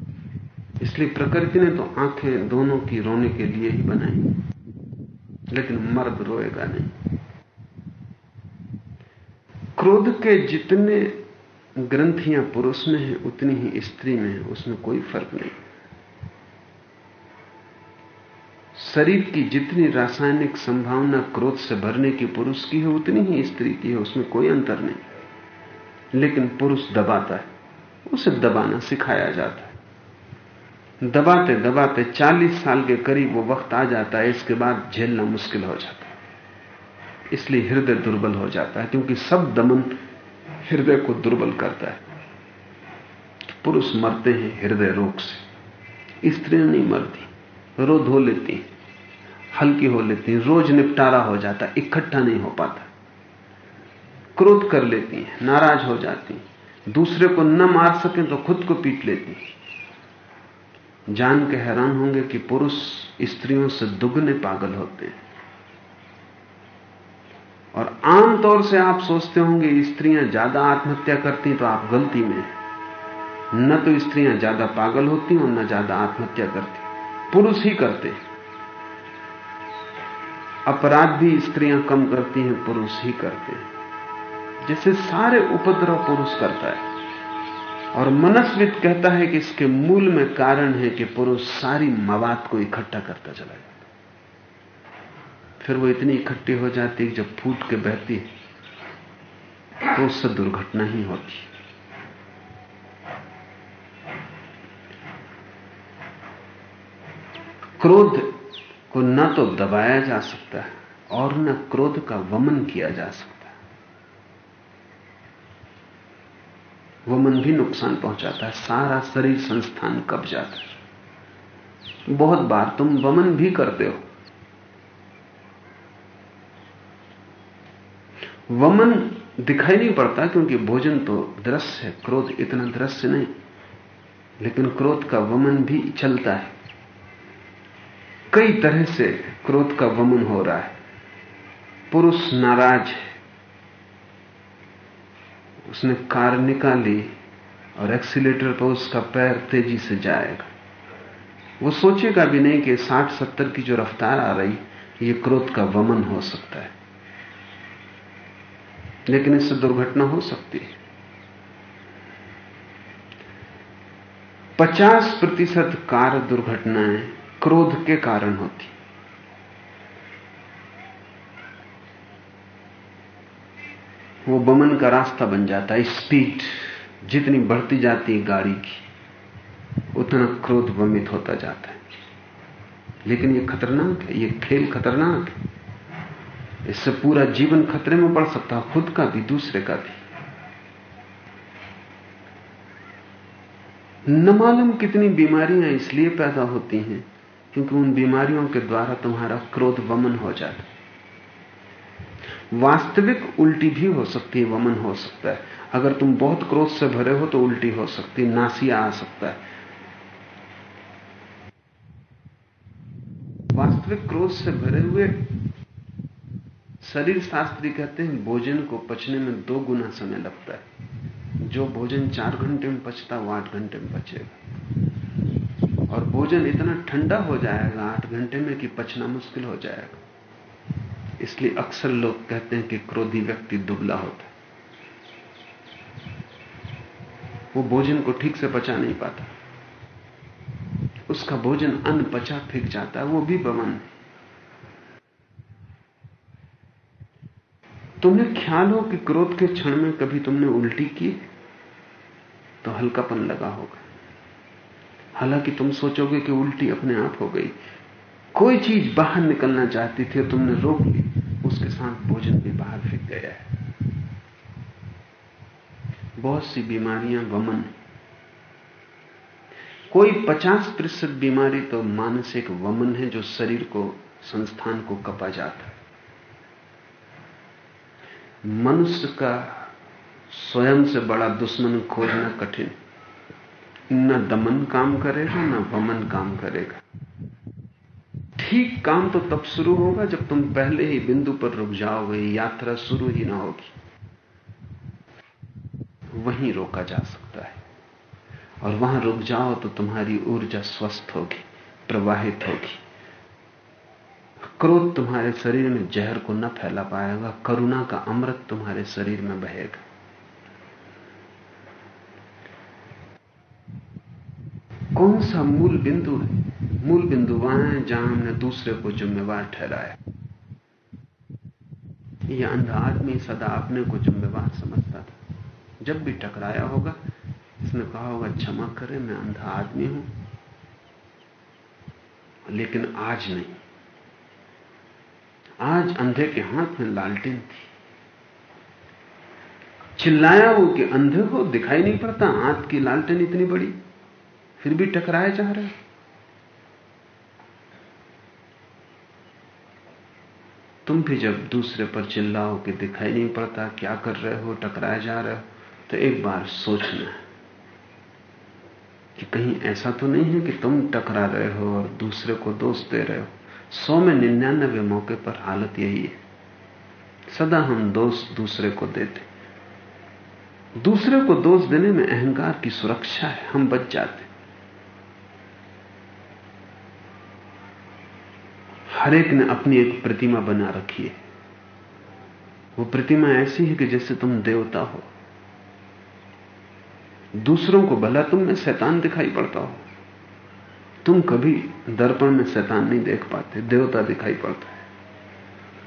इसलिए प्रकृति ने तो आँखें दोनों की रोने के लिए ही बनाई। लेकिन मर्द रोएगा नहीं। क्रोध के जितने ग्रंथियाँ पुरुष में है, उतनी ही स्त्री में है। उसमें कोई फ़र्क नहीं। शरीर की जितनी रासायनिक संभावना क्रोध से भरने की पुरुष की है, उतनी ही स्त्री की है। उसमें कोई अंतर नहीं। लेकिन पुरुष दबाता है। उसे दबाना सिखाया जाता है। दबाते दबाते 40 साल के करीब वो वक्त आ जाता है, इसके बाद झेलना मुश्किल हो जाता है। इसलिए हृदय दुर्बल हो जाता है, क्योंकि सब दमन हृदय को दुर्बल करता है। पुरुष मरते हैं हृदय रोग से। स्त्रियाँ नहीं मरती रो धो लेती हल्की हो लेती रोज निपटारा हो जाता इकट्ठा नहीं हो पाता। क्रोध कर लेती हैं, नाराज़ हो जाती दूसरे को न मार सके तो खुद को पीट लेती जान के हैरान होंगे कि पुरुष स्त्रियों से दुगने पागल होते हैं। और आमतौर से आप सोचते होंगे, स्त्रियाँ ज़्यादा आत्महत्या करती तो आप गलती में न तो स्त्रियाँ ज़्यादा पागल होती और न ज़्यादा आत्महत्या करती। पुरुष ही करते अपराध भी स्त्रियाँ कम करती हैं, पुरुष ही करते हैं। जैसे सारे उपद्रव पुरुष करता है। और मनस्वित कहता है कि इसके मूल में कारण है कि पुरुष सारी मवाद को इकट्ठा करता चला जाता फिर वो इतनी इकट्ठी हो जाती कि जब फूट के बहती है तो उससे दुर्घटना ही होती क्रोध को न तो दबाया जा सकता है और न क्रोध का वमन किया जा सकता है। वमन भी नुकसान पहुंचाता है, सारा शरीर संस्थान कब जाता है। बहुत बार तुम वमन भी करते हो वमन दिखाई नहीं पड़ता क्योंकि भोजन तो दृश्य है, क्रोध इतना दृश्य नहीं। लेकिन क्रोध का वमन भी चलता है। कई तरह से क्रोध का वमन हो रहा है। पुरुष नाराज़ है। उसने कार निकाली और एक्सीटर पर उसका पैर तेज़ी से जाएगा। वो सोचेगा भी नहीं कि 60-70 की जो रफ्तार आ रही, ये क्रोध का वमन हो सकता है। लेकिन इससे दुर्घटना हो सकती है। पचास प्रतिशत कार दुर्घटनाएँ क्रोध के कारण होती। वो बमन का रास्ता बन जाता है स्पीड जितनी बढ़ती जाती है गाड़ी की, उतना क्रोध वमित होता जाता है। लेकिन ये खतरनाक है, ये खेल खतरनाक है। इससे पूरा जीवन खतरे में पड़ सकता है खुद का भी, दूसरे का भी। न मालूम कितनी बीमारियाँ इसलिए पैदा होती हैं, क्योंकि उन बीमारियों के द्वारा तुम्हारा क्रोध वमन हो जाता वास्तविक उल्टी भी हो सकती है, वमन हो सकता है। अगर तुम बहुत क्रोध से भरे हो तो उल्टी हो सकती है, नासिया आ सकता है। वास्तविक क्रोध से भरे हुए शरीर शास्त्री कहते हैं, भोजन को पचने में दो गुना समय लगता है। जो भोजन चार घंटे में पचता वो आठ घंटे में पचेगा। और भोजन इतना ठंडा हो जाएगा, आठ घंटे में कि पचना मुश्किल हो जाएगा। इसलिए अक्सर लोग कहते हैं कि क्रोधी व्यक्ति दुबला होता है। वो भोजन को ठीक से पचा नहीं पाता। उसका भोजन अन्न पचा, फेंक जाता है, वो भी बमन है। तुम्हें ख्याल हो कि क्रोध के क्षण में कभी तुमने उल्टी की? तो हल्कापन लगा होगा। हालाँकि तुम सोचोगे कि उल्टी अपने आप हो गई। कोई चीज़ बाहर निकलना चाहती थी तुमने रोक ली, उसके साथ भोजन भी बाहर फेंक गया है। बहुत सी बीमारियाँ वमन कोई पचास प्रतिशत बीमारी तो मानसिक वमन है जो शरीर को, संस्थान को कपा जाता है। मनुष्य का स्वयं से बड़ा दुश्मन खोजना कठिन। न दमन काम करेगा, न वमन काम करेगा। ठीक काम तो तब शुरू होगा जब तुम पहले ही बिंदु पर रुक जाओगे, यात्रा शुरू ही ना होगी। वहीं रोका जा सकता है। और वहाँ रुक जाओ तो तुम्हारी ऊर्जा स्वस्थ होगी, प्रवाहित होगी। क्रोध तुम्हारे शरीर में जहर को न फैला पाएगा, करुणा का अमृत तुम्हारे शरीर में बहेगा। कौन सा मूल बिंदु है? मूल बिंदु वहाँ है जहाँ हमने दूसरे को जिम्मेवार ठहराया। यह अंधा आदमी सदा अपने को जिम्मेवार समझता था। जब भी टकराया होगा, इसने कहा होगा, क्षमा करे, मैं अंधा आदमी हूँ। लेकिन आज नहीं। आज अंधे के हाथ में लालटेन थी। चिल्लाया वो कि अंधे हो दिखाई नहीं पड़ता, हाथ की लालटेन इतनी बड़ी, फिर भी टकराए जा रहे तुम भी जब दूसरे पर चिल्लाओ कि दिखाई नहीं पड़ता, क्या कर रहे हो, टकराए जा रहे हो तो एक बार सोचना कि कहीं ऐसा तो नहीं है कि तुम टकरा रहे हो और दूसरे को दोष दे रहे हो। सौ में निन्यानबे मौके पर हालत यही है। सदा हम दोष दूसरे को देते दूसरे को दोष देने में अहंकार की सुरक्षा है, हम बच जाते हर एक ने अपनी एक प्रतिमा बना रखी है। वो प्रतिमा ऐसी है कि जैसे तुम देवता हो। दूसरों को भला तुम में शैतान दिखाई पड़ता हो। तुम कभी दर्पण में शैतान नहीं देख पाते, देवता दिखाई पड़ता है।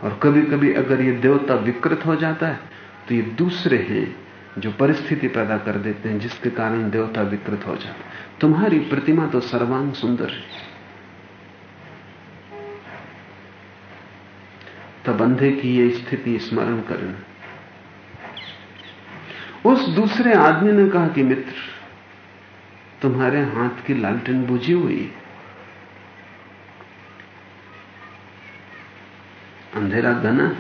और कभी कभी अगर ये देवता विकृत हो जाता है तो ये दूसरे हैं जो परिस्थिति पैदा कर देते हैं, जिसके कारण देवता विकृत हो जाता तुम्हारी प्रतिमा तो सर्वांग सुंदर है। तब अंधे की ये स्थिति स्मरण करना। उस दूसरे आदमी ने कहा कि मित्र तुम्हारे हाथ की लालटेन बुझी हुई है। अंधेरा घना,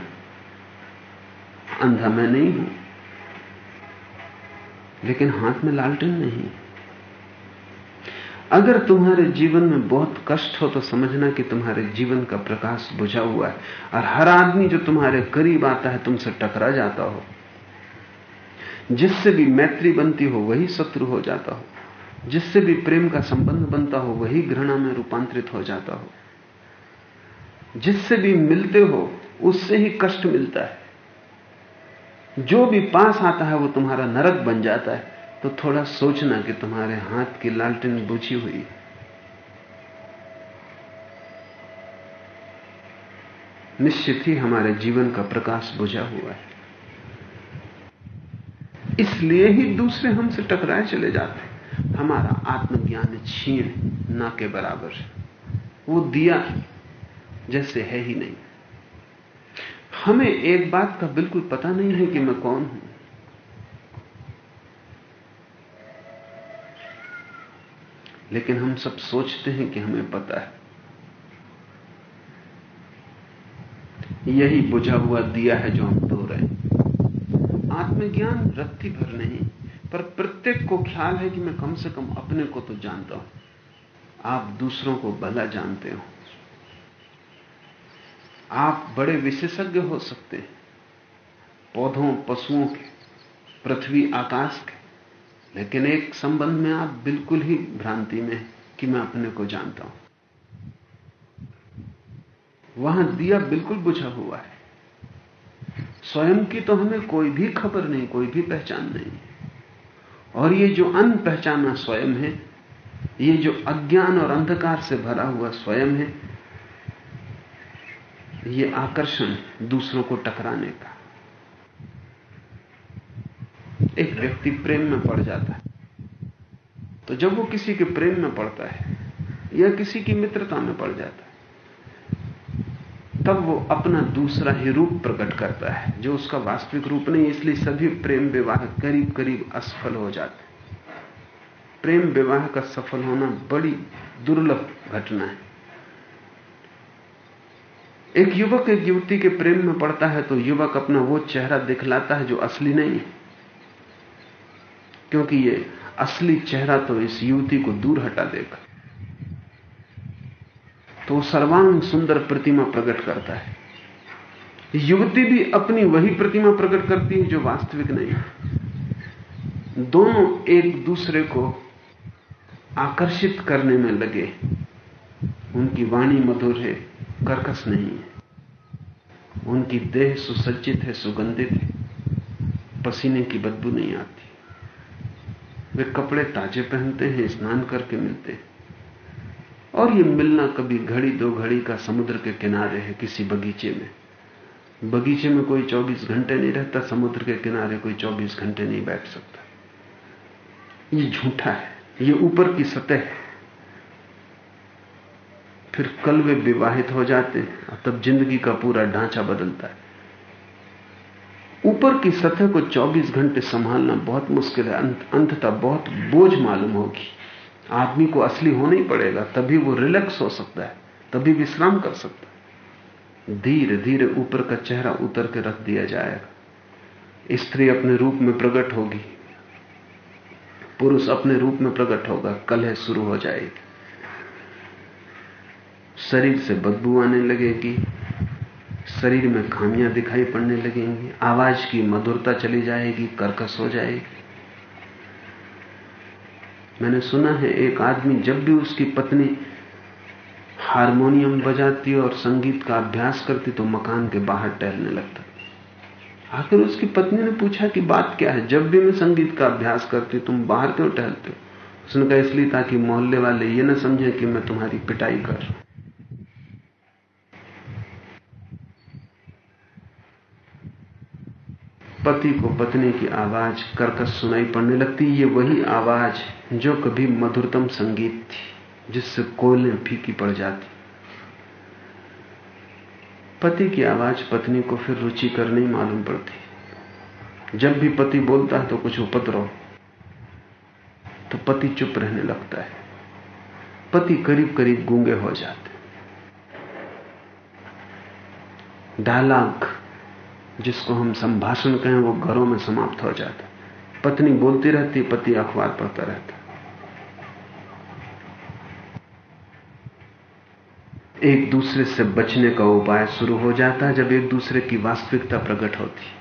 अंधा मैं नहीं हूँ। लेकिन हाथ में लालटेन नहीं। अगर तुम्हारे जीवन में बहुत कष्ट हो तो समझना कि तुम्हारे जीवन का प्रकाश बुझा हुआ है और हर आदमी जो तुम्हारे करीब आता है, तुमसे टकरा जाता हो। जिससे भी मैत्री बनती हो, वही शत्रु हो जाता हो। जिससे भी प्रेम का संबंध बनता हो, वही घृणा में रूपांतरित हो जाता हो। जिससे भी मिलते हो, उससे ही कष्ट मिलता है। जो भी पास आता है, वो तुम्हारा नरक बन जाता है। तो थोड़ा सोचना कि तुम्हारे हाथ की लालटेन बुझी हुई है। निश्चित ही हमारे जीवन का प्रकाश बुझा हुआ है। इसलिए ही दूसरे हमसे टकराए चले जाते हैं। हमारा आत्मज्ञान छीण ना के बराबर है। वो दिया जैसे है ही नहीं। हमें एक बात का बिल्कुल पता नहीं है कि मैं कौन हूँ। लेकिन हम सब सोचते हैं कि हमें पता है। यही बुझा हुआ दिया है जो हम दो रहे हैं। आत्मज्ञान रत्ती भर नहीं पर प्रत्येक को ख्याल है कि मैं कम से कम अपने को तो जानता हूँ। आप दूसरों को भला जानते हो। आप बड़े विशेषज्ञ हो सकते हैं। पौधों, पशुओं के, पृथ्वी, आकाश के। लेकिन एक संबंध में आप बिल्कुल ही भ्रांति में कि मैं अपने को जानता हूँ। वहाँ दिया बिल्कुल बुझा हुआ है। स्वयं की तो हमें कोई भी खबर नहीं, कोई भी पहचान नहीं और ये जो अनपहचाना स्वयं है, ये जो अज्ञान और अंधकार से भरा हुआ स्वयं है, ये आकर्षण दूसरों को टकराने का। एक व्यक्ति प्रेम में पड़ जाता है। तो जब वो किसी के प्रेम में पड़ता है या किसी की मित्रता में पड़ जाता है तब वो अपना दूसरा ही रूप प्रकट करता है, जो उसका वास्तविक रूप नहीं, इसलिए सभी प्रेम विवाह करीब करीब असफल हो जाते प्रेम विवाह का सफल होना बड़ी दुर्लभ घटना है। एक युवक एक युवती के प्रेम में पड़ता है तो युवक अपना वो चेहरा दिखलाता है जो असली नहीं है। क्योंकि ये असली चेहरा तो इस युवती को दूर हटा देगा। तो सर्वांग सुंदर प्रतिमा प्रकट करता है। युवती भी अपनी वही प्रतिमा प्रकट करती है जो वास्तविक नहीं है। दोनों एक दूसरे को आकर्षित करने में लगे। उनकी वाणी मधुर है, कर्कश नहीं है। उनकी देह सुसज्जित है, सुगंधित है। पसीने की बदबू नहीं आती। वे कपड़े ताजे पहनते हैं, स्नान करके मिलते हैं। और ये मिलना कभी घड़ी दो घड़ी का समुद्र के किनारे है किसी बगीचे में। बगीचे में कोई 24 घंटे नहीं रहता, समुद्र के किनारे कोई 24 घंटे नहीं बैठ सकता। ये झूठा है, ये ऊपर की सतह है। फिर कल वे विवाहित हो जाते हैं तब ज़िंदगी का पूरा ढांचा बदलता है। ऊपर की सतह को 24 घंटे संभालना बहुत मुश्किल है अंततः बहुत बोझ मालूम होगी। आदमी को असली होना ही पड़ेगा, तभी वो रिलैक्स हो सकता है, तभी विश्राम कर सकता है। धीरे धीरे ऊपर का चेहरा उतर के रख दिया जाएगा। स्त्री अपने रूप में प्रकट होगी, पुरुष अपने रूप में प्रकट होगा, कलह शुरू हो जाएगी। शरीर से बदबू आने लगेगी, शरीर में खामियाँ दिखाई पड़ने लगेंगी, आवाज़ की मधुरता चली जाएगी, कर्कश हो जाएगी। मैंने सुना है एक आदमी जब भी उसकी पत्नी हारमोनियम बजाती और संगीत का अभ्यास करती तो मकान के बाहर टहलने लगता। आखिर उसकी पत्नी ने पूछा कि बात क्या है? जब भी मैं संगीत का अभ्यास करती, तुम बाहर क्यों टहलते हो? उसने कहा, इसलिए ताकि मोहल्ले वाले ये ना समझे कि मैं तुम्हारी पिटाई कर रहा पति को पत्नी की आवाज़ कर्कश सुनाई पड़ने लगती। ये वही आवाज़ जो कभी मधुरतम संगीत थी, जिससे कोयलें फीकी पड़ जाती। पति की आवाज़ पत्नी को फिर रुचिकर नहीं मालूम पड़ती। जब भी पति बोलता है तो कुछ उपद्रव। तो पति चुप रहने लगता है। पति करीब करीब गूँगे हो जाते। डायलॉग जिसको हम संभाषण कहें, वो घरों में समाप्त हो जाता पत्नी बोलती रहती, पति अखबार पढ़ता रहता। एक दूसरे से बचने का उपाय शुरू हो जाता है जब एक दूसरे की वास्तविकता प्रकट होती।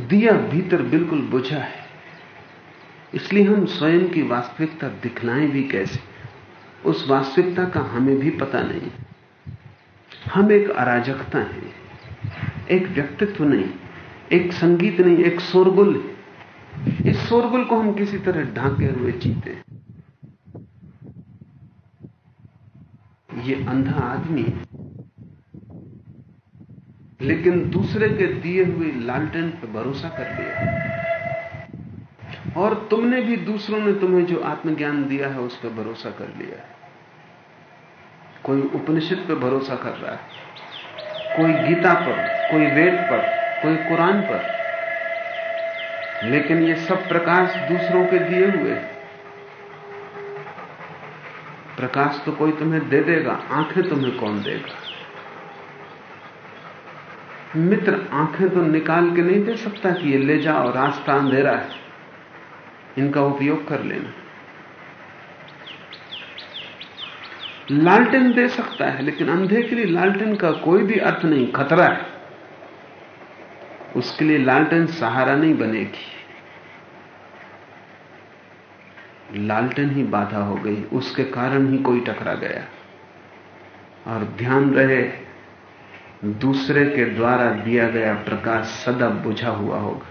दिया भीतर बिल्कुल बुझा है। इसलिए हम स्वयं की वास्तविकता दिखलाएँ भी कैसे? उस वास्तविकता का हमें भी पता नहीं। हम एक अराजकता हैं। एक व्यक्तित्व नहीं, एक संगीत नहीं, एक शोरगुल इस शोरगुल को हम किसी तरह ढांके हुए जीते ये अंधा आदमी लेकिन दूसरे के दिए हुए लालटेन पर भरोसा कर लिया। और तुमने भी दूसरों ने तुम्हें जो आत्मज्ञान दिया है, उस पर भरोसा कर लिया है। कोई उपनिषद पर भरोसा कर रहा है, कोई गीता पर, कोई वेद पर, कोई कुरान पर। लेकिन ये सब प्रकाश दूसरों के दिए हुए प्रकाश तो कोई तुम्हें दे देगा, आँखें तुम्हें कौन देगा? मित्र, आँखें तो निकाल के नहीं दे सकता कि ये ले जाओ, रास्ता अंधेरा है। इनका उपयोग कर लेना। लालटेन दे सकता है, लेकिन अंधे के लिए लालटेन का कोई भी अर्थ नहीं, खतरा है। उसके लिए लालटेन सहारा नहीं बनेगी। लालटेन ही बाधा हो गई, उसके कारण ही कोई टकरा गया। और ध्यान रहे, दूसरे के द्वारा दिया गया प्रकाश सदा बुझा हुआ होगा।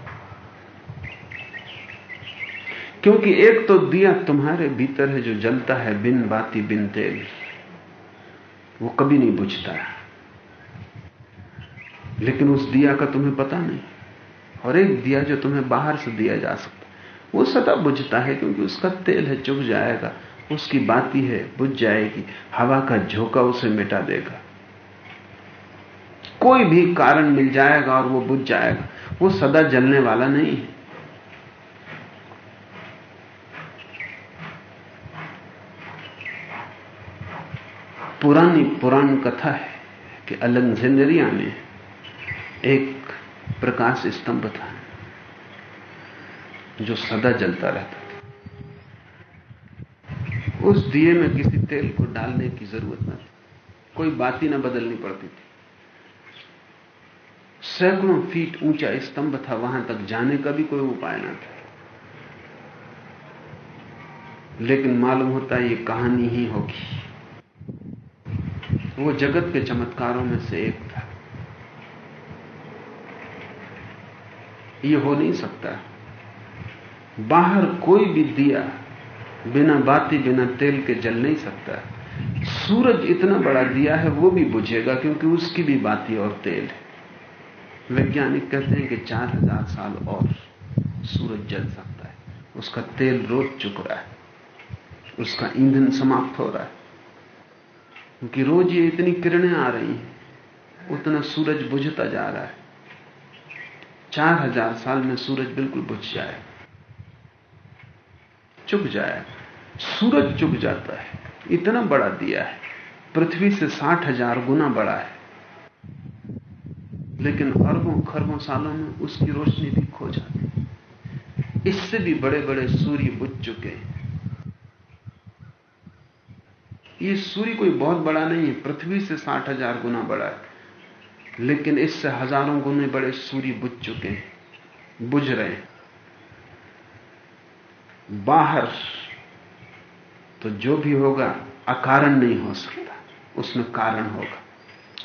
क्योंकि एक तो दिया तुम्हारे भीतर है जो जलता है, बिन बाती बिन तेल। वो कभी नहीं बुझता। है लेकिन उस दिया का तुम्हें पता नहीं। और एक दिया जो तुम्हें बाहर से दिया जा सकता वो सदा बुझता है क्योंकि उसका तेल है, चुभ जाएगा। उसकी बाती है, बुझ जाएगी। हवा का झोंका उसे मिटा देगा। कोई भी कारण मिल जाएगा और वो बुझ जाएगा। वो सदा जलने वाला नहीं है। पुरानी पुराण कथा है कि अलंजेरिया में एक प्रकाश स्तंभ था जो सदा जलता रहता था। उस दिए में किसी तेल को डालने की ज़रूरत न थी। कोई बात ही ना बदलनी पड़ती थी। सैकड़ों फीट ऊँचा स्तंभ था, वहाँ तक जाने का भी कोई उपाय ना था। लेकिन मालूम होता है ये कहानी ही होगी। वो जगत के चमत्कारों में से एक था। ये हो नहीं सकता। बाहर कोई भी दिया बिना बाती, बिना तेल के जल नहीं सकता। सूरज इतना बड़ा दिया है, वो भी बुझेगा, क्योंकि उसकी भी बाती और तेल है। वैज्ञानिक कहते हैं कि चार हज़ार साल और सूरज जल सकता है। उसका तेल रोज चुक रहा है। उसका ईंधन समाप्त हो रहा है। क्योंकि रोज ये इतनी किरणें आ रही हैं, उतना सूरज बुझता जा रहा है। चार हज़ार साल में सूरज बिल्कुल बुझ जाए चुक जाए, सूरज चुक जाता है, इतना बड़ा दिया है, पृथ्वी से साठ हज़ार गुना बड़ा है। लेकिन अरबों खरबों सालों में उसकी रोशनी भी खो जाती इससे भी बड़े बड़े सूर्य बुझ चुके हैं। ये सूर्य कोई बहुत बड़ा नहीं है, पृथ्वी से साठ हज़ार गुना बड़ा है। लेकिन इससे हज़ारों गुने बड़े सूर्य बुझ चुके हैं, बुझ रहे हैं। बाहर तो जो भी होगा, अकारण नहीं हो सकता। उसमें कारण होगा।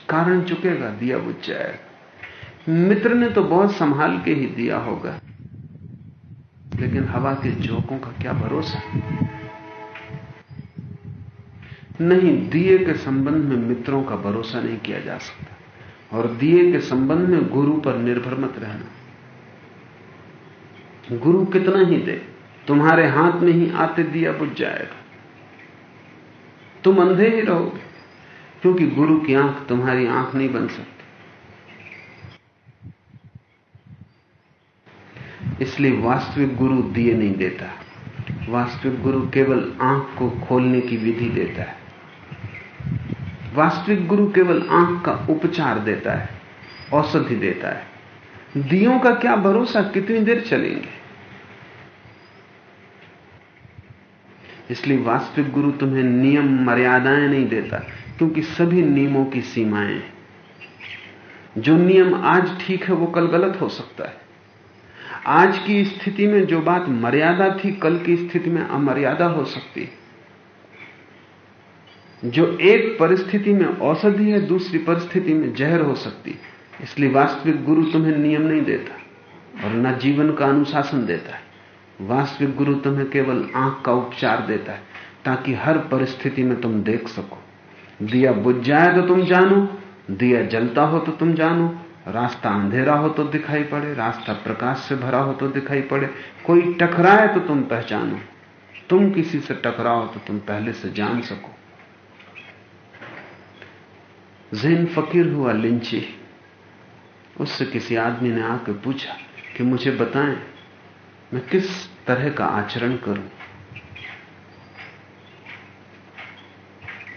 कारण चुकेगा, दिया बुझ जाएगा। मित्र ने तो बहुत संभाल के ही दिया होगा। लेकिन हवा के झोंकों का क्या भरोसा? नहीं, दिए के संबंध में मित्रों का भरोसा नहीं किया जा सकता। और दिए के संबंध में गुरु पर निर्भर मत रहना। गुरु कितना ही दे, तुम्हारे हाथ में ही आते दिया बुझ जाएगा। तुम अंधे ही रहोगे, क्योंकि गुरु की आँख तुम्हारी आँख नहीं बन सकती। इसलिए वास्तविक गुरु दिए नहीं देता। वास्तविक गुरु केवल आँख को खोलने की विधि देता है। वास्तविक गुरु केवल आँख का उपचार देता है, औषधि देता है। दियों का क्या भरोसा? कितनी देर चलेंगे? इसलिए वास्तविक गुरु तुम्हें नियम मर्यादाएँ नहीं देता, क्योंकि सभी नियमों की सीमाएँ हैं। जो नियम आज ठीक है, वो कल गलत हो सकता है। आज की स्थिति में जो बात मर्यादा थी, कल की स्थिति में अमर्यादा हो सकती है। जो एक परिस्थिति में औषधि है, दूसरी परिस्थिति में जहर हो सकती है। इसलिए वास्तविक गुरु तुम्हें नियम नहीं देता और न जीवन का अनुशासन देता है। वास्तविक गुरु तुम्हें केवल आँख का उपचार देता है, ताकि हर परिस्थिति में तुम देख सको। दिया बुझ जाए तो तुम जानो, दिया जलता हो तो तुम जानो, रास्ता अंधेरा हो तो दिखाई पड़े, रास्ता प्रकाश से भरा हो तो दिखाई पड़े। कोई टकराए तो तुम पहचानो। तुम किसी से टकराओ तो तुम पहले से जान सको। जैन फकीर हुआ, लिंची। उससे किसी आदमी ने आकर पूछा कि मुझे बताएँ, मैं किस तरह का आचरण करूँ?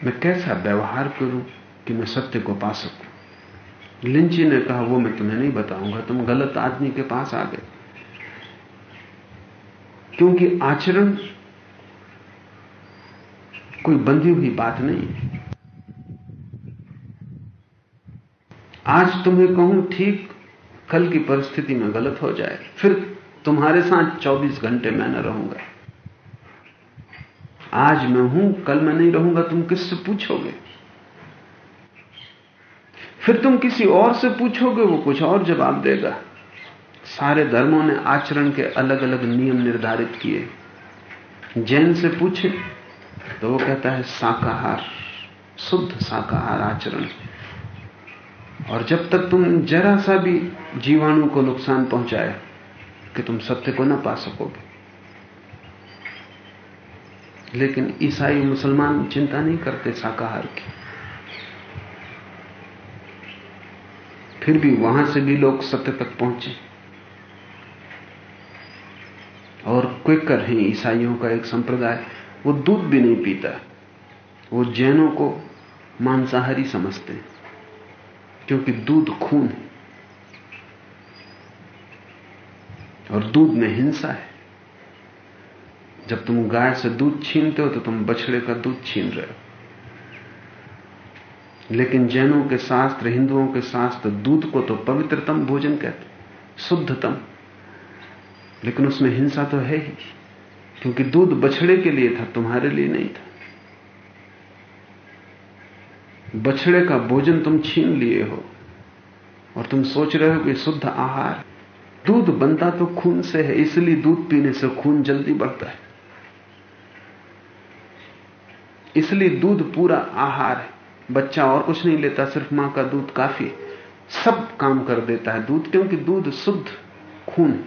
मैं कैसा व्यवहार करूँ कि मैं सत्य को पा सकूँ? लिंची ने कहा, वो मैं तुम्हें नहीं बताऊँगा, तुम गलत आदमी के पास आ गए। क्योंकि आचरण कोई बंधी हुई बात नहीं आज तुम्हें कहूँ ठीक कल की परिस्थिति में गलत हो जाए, फिर तुम्हारे साथ 24 घंटे मैं न रहूँगा। आज मैं हूँ, कल मैं नहीं रहूँगा, तुम किससे पूछोगे? फिर तुम किसी और से पूछोगे, वो कुछ और जवाब देगा। सारे धर्मों ने आचरण के अलग अलग नियम निर्धारित किए। जैन से पूछे तो वो कहता है, शाकाहार, शुद्ध शाकाहार आचरण। और जब तक तुम जरा सा भी जीवाणु को नुकसान पहुँचाए, कि तुम सत्य को ना पा सकोगे। लेकिन ईसाई मुसलमान चिंता नहीं करते शाकाहार की। फिर भी वहाँ से भी लोग सत्य तक पहुँचे। और क्विकर हैं ईसाइयों का एक संप्रदाय, वो दूध भी नहीं पीता। वो जैनों को मांसाहारी समझते हैं। क्योंकि दूध खून है। और दूध में हिंसा है। जब तुम गाय से दूध छीनते हो तो तुम बछड़े का दूध छीन रहे हो। लेकिन जैनों के शास्त्र, हिंदुओं के शास्त्र दूध को तो पवित्रतम भोजन कहते शुद्धतम। लेकिन उसमें हिंसा तो है ही, क्योंकि दूध बछड़े के लिए था, तुम्हारे लिए नहीं था। बछड़े का भोजन तुम छीन लिए हो और तुम सोच रहे हो कि शुद्ध आहार, दूध बनता तो खून से है, इसलिए दूध पीने से खून जल्दी बढ़ता है। इसलिए दूध पूरा आहार है। बच्चा और कुछ नहीं लेता, सिर्फ़ माँ का दूध काफ़ी सब काम कर देता है दूध, क्योंकि दूध शुद्ध, खून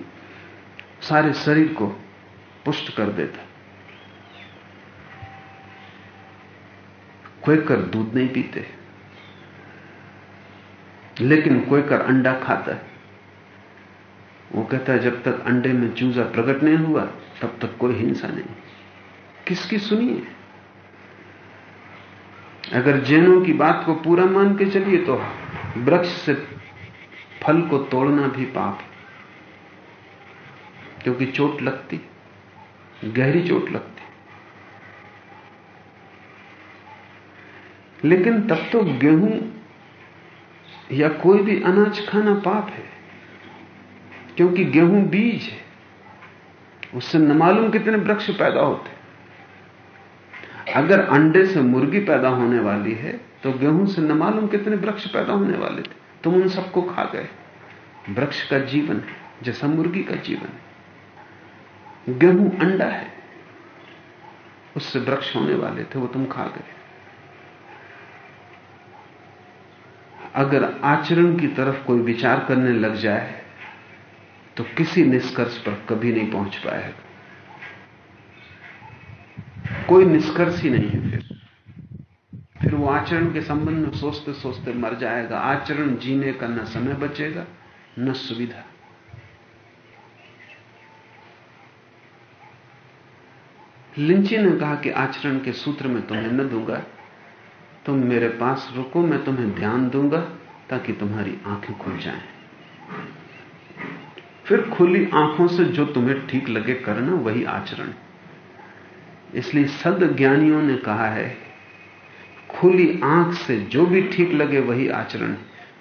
सारे शरीर को पुष्ट कर देता क्वेकर दूध नहीं पीते। लेकिन क्वेकर अंडा खाता है। वो कहता है, जब तक अंडे में चूजा प्रकट नहीं हुआ, तब तक कोई हिंसा नहीं। किसकी सुनिए? अगर जैनों की बात को पूरा मान के चलिए तो वृक्ष से फल को तोड़ना भी पाप है। क्योंकि चोट लगती, गहरी चोट लगती। लेकिन तब तो गेहूँ या कोई भी अनाज खाना पाप है, क्योंकि गेहूँ बीज है, उससे न मालूम कितने वृक्ष पैदा होते अगर अंडे से मुर्गी पैदा होने वाली है तो गेहूँ से न मालूम कितने वृक्ष पैदा होने वाले थे। तुम उन सबको खा गए। वृक्ष का जीवन है, जैसा मुर्गी का जीवन है। गेहूँ अंडा है, उससे वृक्ष होने वाले थे, वो तुम खा गए। अगर आचरण की तरफ़ कोई विचार करने लग जाए तो किसी निष्कर्ष पर कभी नहीं पहुँच पाएगा। कोई निष्कर्ष ही नहीं है फिर। फिर वो आचरण के संबंध में सोचते सोचते मर जाएगा। आचरण जीने का न समय बचेगा, न सुविधा। लिंची ने कहा कि आचरण के सूत्र में तुम्हें न दूँगा। तुम मेरे पास रुको, मैं तुम्हें ध्यान दूँगा ताकि तुम्हारी आँखें खुल जाएँ। फिर खुली आँखों से जो तुम्हें ठीक लगे करना, वही आचरण। इसलिए सद ज्ञानियों ने कहा है, खुली आँख से जो भी ठीक लगे, वही आचरण।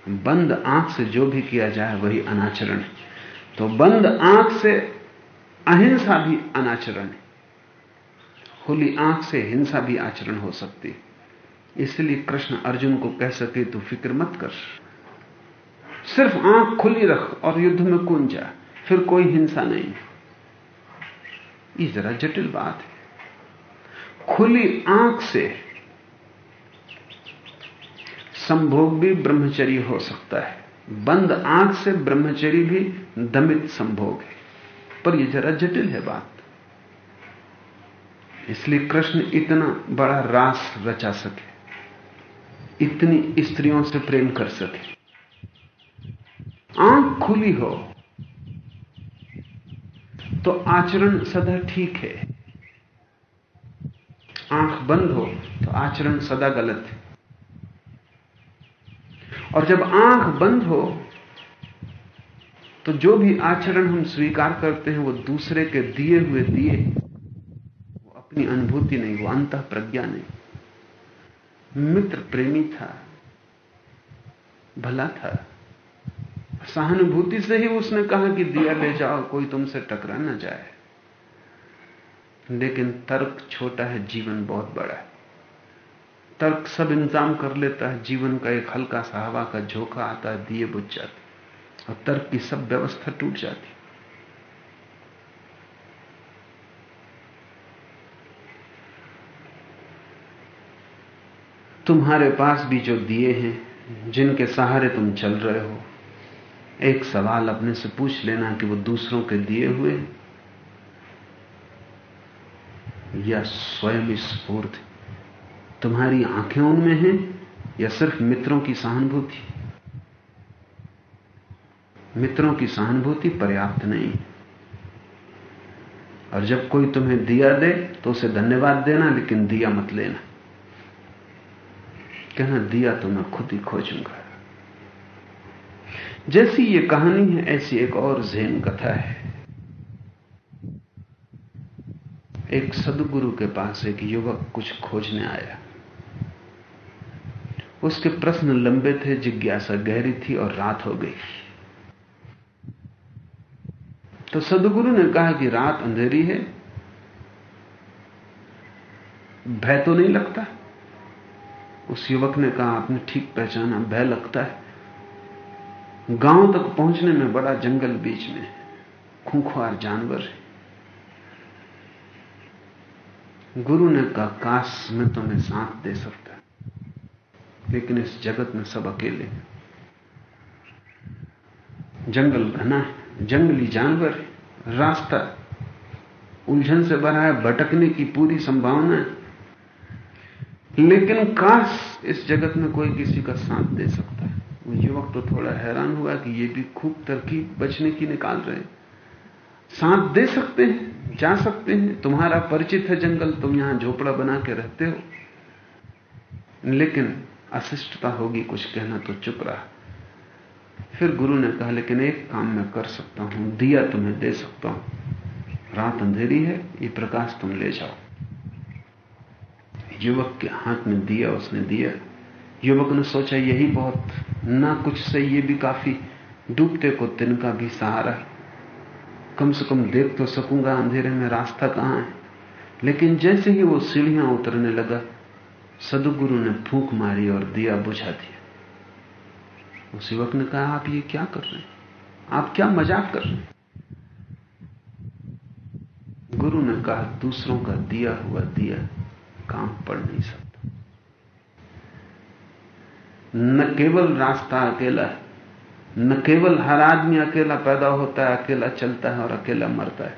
बंद आँख से जो भी किया जाए, वही अनाचरण। तो बंद आँख से अहिंसा भी अनाचरण है। खुली आँख से हिंसा भी आचरण हो सकती है। इसलिए कृष्ण अर्जुन को कह सके तो फ़िक्र मत कर। सिर्फ़ आँख खुली रख और युद्ध में कूद जा फिर कोई हिंसा नहीं। ये जरा जटिल बात है। खुली आँख से संभोग भी ब्रह्मचर्य हो सकता है। बंद आँख से ब्रह्मचर्य भी दमित संभोग है। पर यह जरा जटिल है बात। इसलिए कृष्ण इतना बड़ा रास रचा सके। इतनी स्त्रियों से प्रेम कर सके। आँख खुली हो तो आचरण सदा ठीक है। आँख बंद हो तो आचरण सदा गलत है। और जब आँख बंद हो तो जो भी आचरण हम स्वीकार करते हैं, वो दूसरे के दिए हुए दिए, वो अपनी अनुभूति नहीं, वो अंत प्रज्ञा नहीं। मित्र प्रेमी था, भला था। सहानुभूति से ही उसने कहा कि दिया ले जाओ, कोई तुमसे टकरा ना जाए। लेकिन तर्क छोटा है, जीवन बहुत बड़ा है। तर्क सब इंतज़ाम कर लेता है, जीवन का एक हल्का सा हवा का झोंका आता है, दिए बुझ जाते और तर्क की सब व्यवस्था टूट जाती तुम्हारे पास भी जो दिए हैं, जिनके सहारे तुम चल रहे हो, एक सवाल अपने से पूछ लेना कि वो दूसरों के दिए हुए या स्वयं स्फूर्त तुम्हारी आँखें उनमें हैं या सिर्फ़ मित्रों की सहानुभूति? मित्रों की सहानुभूति पर्याप्त नहीं। और जब कोई तुम्हें दिया दे तो उसे धन्यवाद देना, लेकिन दिया मत लेना। कहना दिया तो मैं खुद ही खोजूँगा जैसी ये कहानी है, ऐसी एक और जैन कथा है। एक सदगुरु के पास एक युवक कुछ खोजने आया। उसके प्रश्न लंबे थे, जिज्ञासा गहरी थी और रात हो गई। तो सदगुरु ने कहा कि रात अंधेरी है, भय तो नहीं लगता। उस युवक ने कहा, आपने ठीक पहचाना, भय लगता है। गाँव तक पहुँचने में बड़ा जंगल बीच में खूंखार जानवर है। गुरु ने कहा, काश मैं तुम्हें साथ दे सकता। लेकिन इस जगत में सब अकेले हैं। जंगल घना है, जंगली जानवर है। रास्ता उलझन से भरा है, भटकने की पूरी संभावना है। लेकिन काश इस जगत में कोई किसी का साथ दे सकता है। वो युवक तो थोड़ा हैरान हुआ कि ये भी खूब तरकीब बचने की निकाल रहे साथ दे सकते हैं, जा सकते हैं। तुम्हारा परिचित है जंगल, तुम यहाँ झोपड़ा बना के रहते हो। लेकिन अशिष्टता होगी कुछ कहना तो चुप रहा। फिर गुरु ने कहा, लेकिन एक काम मैं कर सकता हूँ, दिया तुम्हें, दे सकता हूँ। रात अंधेरी है, ये प्रकाश तुम ले जाओ। युवक के हाथ में दिया, उसने दिया। युवक ने सोचा, यही बहुत, ना कुछ से ये भी काफ़ी डूबते को तिनका भी सहारा। कम से कम देख तो सकूँगा, अंधेरे में रास्ता कहाँ है? लेकिन जैसे ही वो सीढ़ियाँ उतरने लगा, सदगुरु ने फूंक मारी और दिया बुझा दिया। उस युवक ने कहा, आप ये क्या कर रहे हैं? आप क्या मज़ाक कर रहे हैं? गुरु ने कहा, दूसरों का दिया हुआ दिया काम पड़ नहीं सकता। न केवल रास्ता अकेला है, न केवल हर आदमी अकेला पैदा होता है, अकेला चलता है और अकेला मरता है।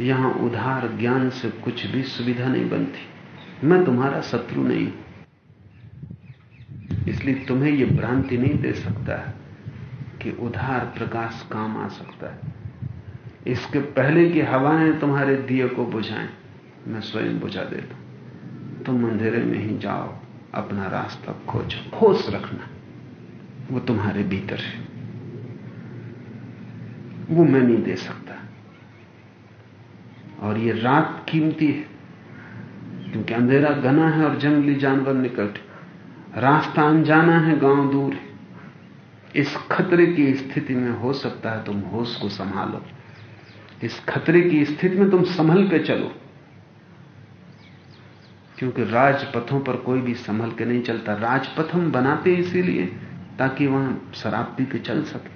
यहाँ उधार ज्ञान से कुछ भी सुविधा नहीं बनती। मैं तुम्हारा शत्रु नहीं इसलिए तुम्हें यह भ्रांति नहीं दे सकता कि उधार प्रकाश काम आ सकता है। इसके पहले की हवाएँ तुम्हारे दिए को बुझाएँ। मैं स्वयं बुझा देता तुम अंधेरे में ही जाओ, अपना रास्ता खोजो होश रखना। वो तुम्हारे भीतर है। वो मैं नहीं दे सकता। और ये रात कीमती है, क्योंकि अंधेरा घना है और जंगली जानवर निकट रास्ता अनजाना है, गाँव दूर है। इस खतरे की स्थिति में हो सकता है तुम होश को संभालो। इस खतरे की स्थिति में तुम संभल के चलो। क्योंकि राजपथों पर कोई भी संभल के नहीं चलता। राजपथ हम बनाते इसीलिए ताकि वहाँ शराब पी के चल सके।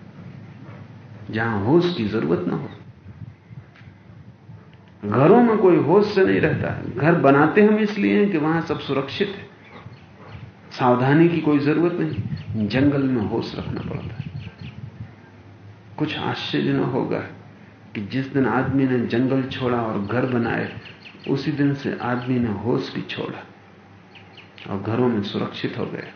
जहाँ होश की ज़रूरत ना हो। घरों में कोई होश से नहीं रहता। घर बनाते हम इसलिए हैं कि वहाँ सब सुरक्षित है। सावधानी की कोई ज़रूरत नहीं। जंगल में होश रखना पड़ता है। कुछ आश्चर्य न होगा कि जिस दिन आदमी ने जंगल छोड़ा और घर बनाए उसी दिन से आदमी ने होश भी छोड़ा और घरों में सुरक्षित हो गया।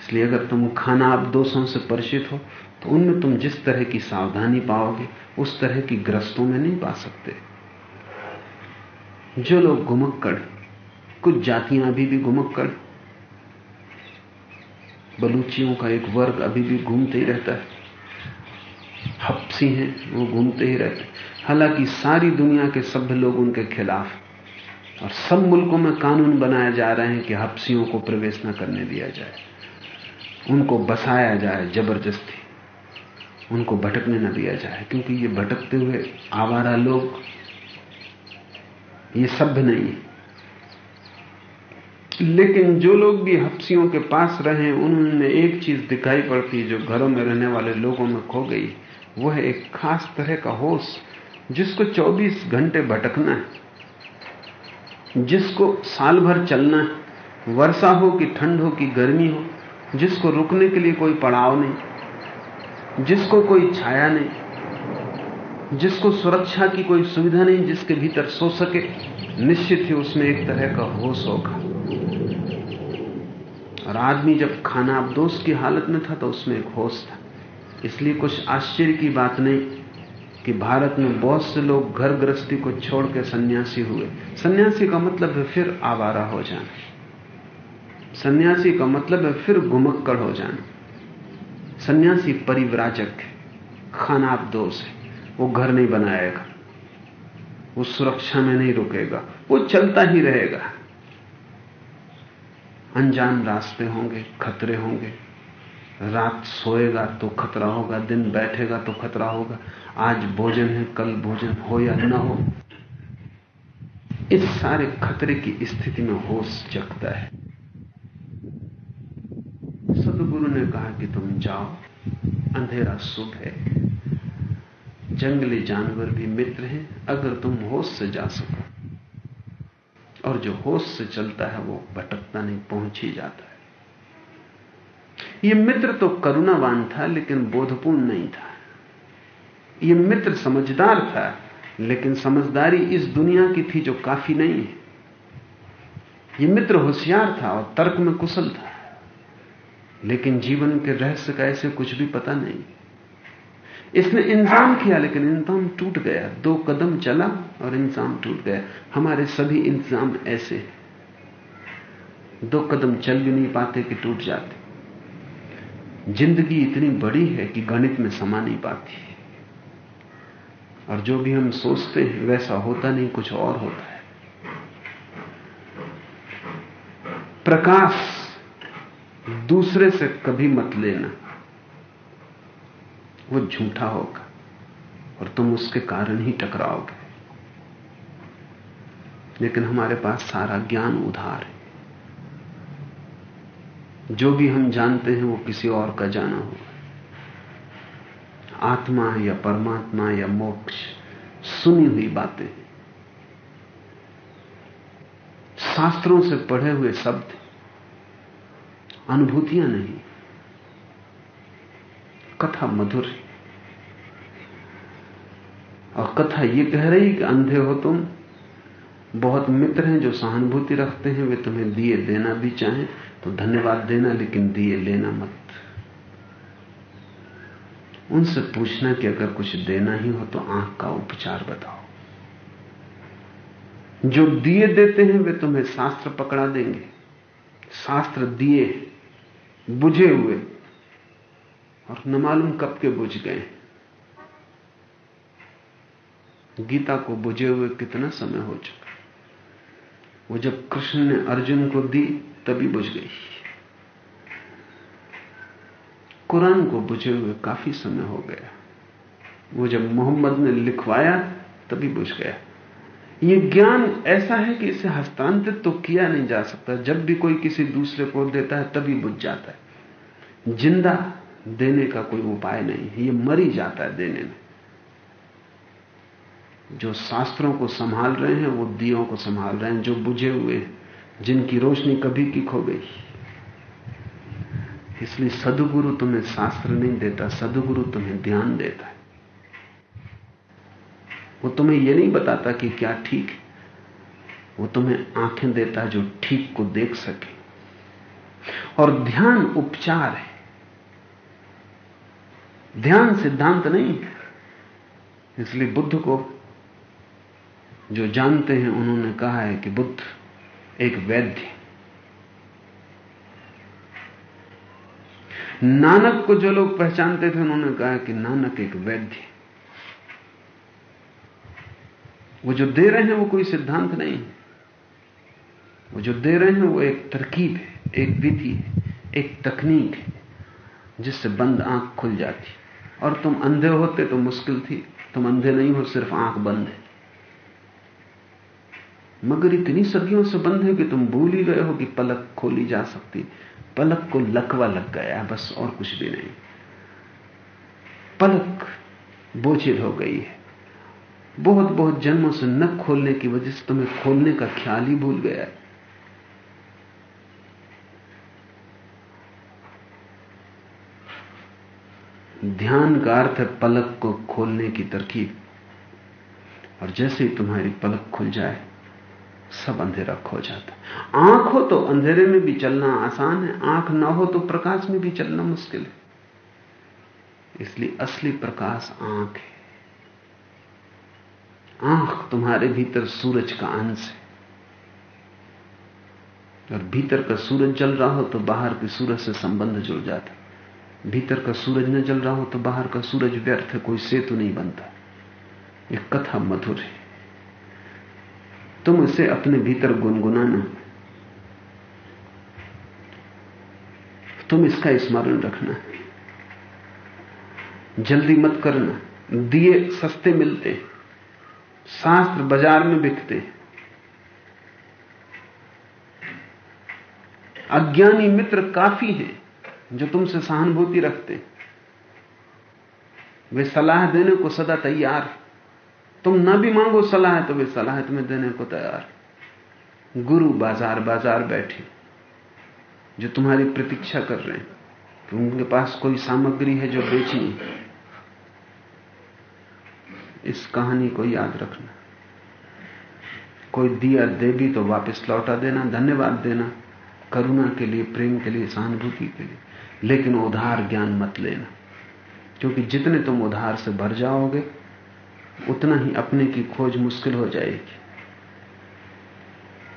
इसलिए अगर तुम खाना आप दोषों से परिचित हो तो उनमें तुम जिस तरह की सावधानी पाओगे, उस तरह की ग्रस्तों में नहीं पा सकते। जो लोग घुमक्कड़ कुछ जातियाँ अभी भी घुमक्कड़ बलूचियों का एक वर्ग अभी भी घूमते ही रहता है। हपसी हैं, वो घूमते ही रहते हालाँकि सारी दुनिया के सभ्य लोग उनके खिलाफ और सब मुल्कों में कानून बनाए जा रहे हैं कि हपसियों को प्रवेश न करने दिया जाए। उनको बसाया जाए ज़बरदस्ती। उनको भटकने न दिया जाए, क्योंकि ये भटकते हुए आवारा लोग, ये सभ्य नहीं लेकिन जो लोग भी हफ्सियों के पास रहे उन्होंने एक चीज़ दिखाई पड़ती जो घरों में रहने वाले लोगों में खो गई, वह एक खास तरह का होश जिसको 24 घंटे भटकना है, जिसको साल भर चलना है, वर्षा हो कि ठंड हो कि गर्मी हो, जिसको रुकने के लिए कोई पड़ाव नहीं, जिसको कोई छाया नहीं, जिसको सुरक्षा की कोई सुविधा नहीं, जिसके भीतर सो सके, निश्चित ही उसमें एक तरह का होश होगा। और आदमी जब खाना अब दोस्त की हालत में था तो उसमें एक होश था। इसलिए कुछ आश्चर्य की बात नहीं कि भारत में बहुत से लोग घर गृहस्थी को छोड़ के सन्यासी हुए। सन्यासी का मतलब है फिर आवारा हो जाना। सन्यासी का मतलब है फिर घुमक्कड़ हो जाना। सन्यासी परिव्राजक है खाना दोष है, वो घर नहीं बनाएगा, वो सुरक्षा में नहीं रुकेगा, वो चलता ही रहेगा। अनजान रास्ते होंगे, खतरे होंगे। रात सोएगा तो खतरा होगा, दिन बैठेगा तो खतरा होगा। आज भोजन है, कल भोजन हो या न हो इस सारे खतरे की स्थिति में होश जगता है। सदगुरु ने कहा कि तुम जाओ, अंधेरा शुभ है। जंगली जानवर भी मित्र हैं, अगर तुम होश से जा सको। और जो होश से चलता है, वो भटकता नहीं, पहुँच ही जाता है। ये मित्र तो करुणावान था, लेकिन बोधपूर्ण नहीं था। ये मित्र समझदार था, लेकिन समझदारी इस दुनिया की थी जो काफ़ी नहीं है। ये मित्र होशियार था और तर्क में कुशल था, लेकिन जीवन के रहस्य का ऐसे कुछ भी पता नहीं। इसने इंतज़ाम किया, लेकिन इंतज़ाम टूट गया। दो कदम चला और इंतज़ाम टूट गया। हमारे सभी इंतज़ाम ऐसे दो कदम चल भी नहीं पाते कि टूट जाते। ज़िंदगी इतनी बड़ी है कि गणित में समा नहीं पाती। और जो भी हम सोचते हैं, वैसा होता नहीं, कुछ और होता है। प्रकाश दूसरे से कभी मत लेना। वो झूठा होगा और तुम उसके कारण ही टकराओगे। लेकिन हमारे पास सारा ज्ञान उधार है। जो भी हम जानते हैं, वो किसी और का जाना हुआ आत्मा या परमात्मा या मोक्ष, सुनी हुई बातें। शास्त्रों से पढ़े हुए शब्द, अनुभूतियाँ नहीं। कथा मधुर और कथा यह कह रही कि अंधे हो तुम, बहुत मित्र हैं जो सहानुभूति रखते हैं, वे तुम्हें दिए देना भी चाहें तो धन्यवाद देना, लेकिन दिए लेना मत। उनसे पूछना कि अगर कुछ देना ही हो तो आँख का उपचार बताओ। जो दिए देते हैं वे तुम्हें शास्त्र पकड़ा देंगे। शास्त्र दिए, बुझे हुए, और न मालूम कब के बुझ गए। गीता को बुझे हुए कितना समय हो चुका। वो जब कृष्ण ने अर्जुन को दी, तभी बुझ गई। कुरान को बुझे हुए काफ़ी समय हो गया। वो जब मोहम्मद ने लिखवाया, तभी बुझ गया। ये ज्ञान ऐसा है कि इसे हस्तांतरित तो किया नहीं जा सकता। जब भी कोई किसी दूसरे को देता है, तभी बुझ जाता है। ज़िंदा देने का कोई उपाय नहीं है। ये मरी जाता है देने में। जो शास्त्रों को संभाल रहे हैं, वो दियों को संभाल रहे हैं। जो बुझे हुए हैं, जिनकी रोशनी कभी की खो गई। इसलिए सदगुरु तुम्हें शास्त्र नहीं देता, सदगुरु तुम्हें ध्यान देता है। वो तुम्हें यह नहीं बताता कि क्या ठीक है। वो तुम्हें आँखें देता है जो ठीक को देख सके। और ध्यान उपचार है। ध्यान सिद्धांत नहीं है। इसलिए बुद्ध को जो जानते हैं, उन्होंने कहा है कि बुद्ध एक वैद्य नानक को जो लोग पहचानते थे, उन्होंने कहा कि नानक एक वैद्य वो जो दे रहे हैं, वो कोई सिद्धांत नहीं है। वो जो दे रहे हैं, वो एक तरकीब है, एक विधि है, एक तकनीक है, जिससे बंद आँख खुल जाती। और तुम अंधे होते तो मुश्किल थी, तुम अंधे नहीं हो, सिर्फ़ आँख बंद है। मगर इतनी सदियों से बंद है कि तुम भूल ही गए हो कि पलक खोली जा सकती। पलक को लकवा लग गया बस और कुछ भी नहीं। पलक बोझिल हो गई है। बहुत बहुत जन्मों से न खोलने की वजह से तुम्हें खोलने का ख्याल ही भूल गया है। ध्यान का अर्थ है पलक को खोलने की तरकीब। और जैसे ही तुम्हारी पलक खुल जाए सब अंधेरा खो जाता है। आँख हो तो अंधेरे में भी चलना आसान है, आँख ना हो तो प्रकाश में भी चलना मुश्किल है। इसलिए असली प्रकाश आँख है। आँख तुम्हारे भीतर सूरज का अंश है। और भीतर का सूरज जल रहा हो तो बाहर के सूरज से संबंध जुड़ जाता भीतर का सूरज न जल रहा हो तो बाहर का सूरज व्यर्थ है, कोई सेतु नहीं बनता। एक कथा मधुर है। तुम उसे अपने भीतर गुनगुनाना। तुम इसका स्मरण रखना। जल्दी मत करना। दिए सस्ते मिलते। शास्त्र बाज़ार में बिकते। अज्ञानी मित्र काफ़ी हैं जो तुमसे सहानुभूति रखते। वे सलाह देने को सदा तैयार। तुम ना भी मांगो सलाह तो वे सलाह तुम्हें देने को तैयार गुरु बाज़ार बाज़ार बैठे, जो तुम्हारी प्रतीक्षा कर रहे हैं। कि उनके पास कोई सामग्री है जो बेचनी इस कहानी को याद रखना। कोई दिया दे भी तो वापस लौटा देना, धन्यवाद देना, करुणा के लिए, प्रेम के लिए, सहानुभूति के लिए। लेकिन उधार ज्ञान मत लेना, क्योंकि जितने तुम उधार से भर जाओगे उतना ही अपने की खोज मुश्किल हो जाएगी।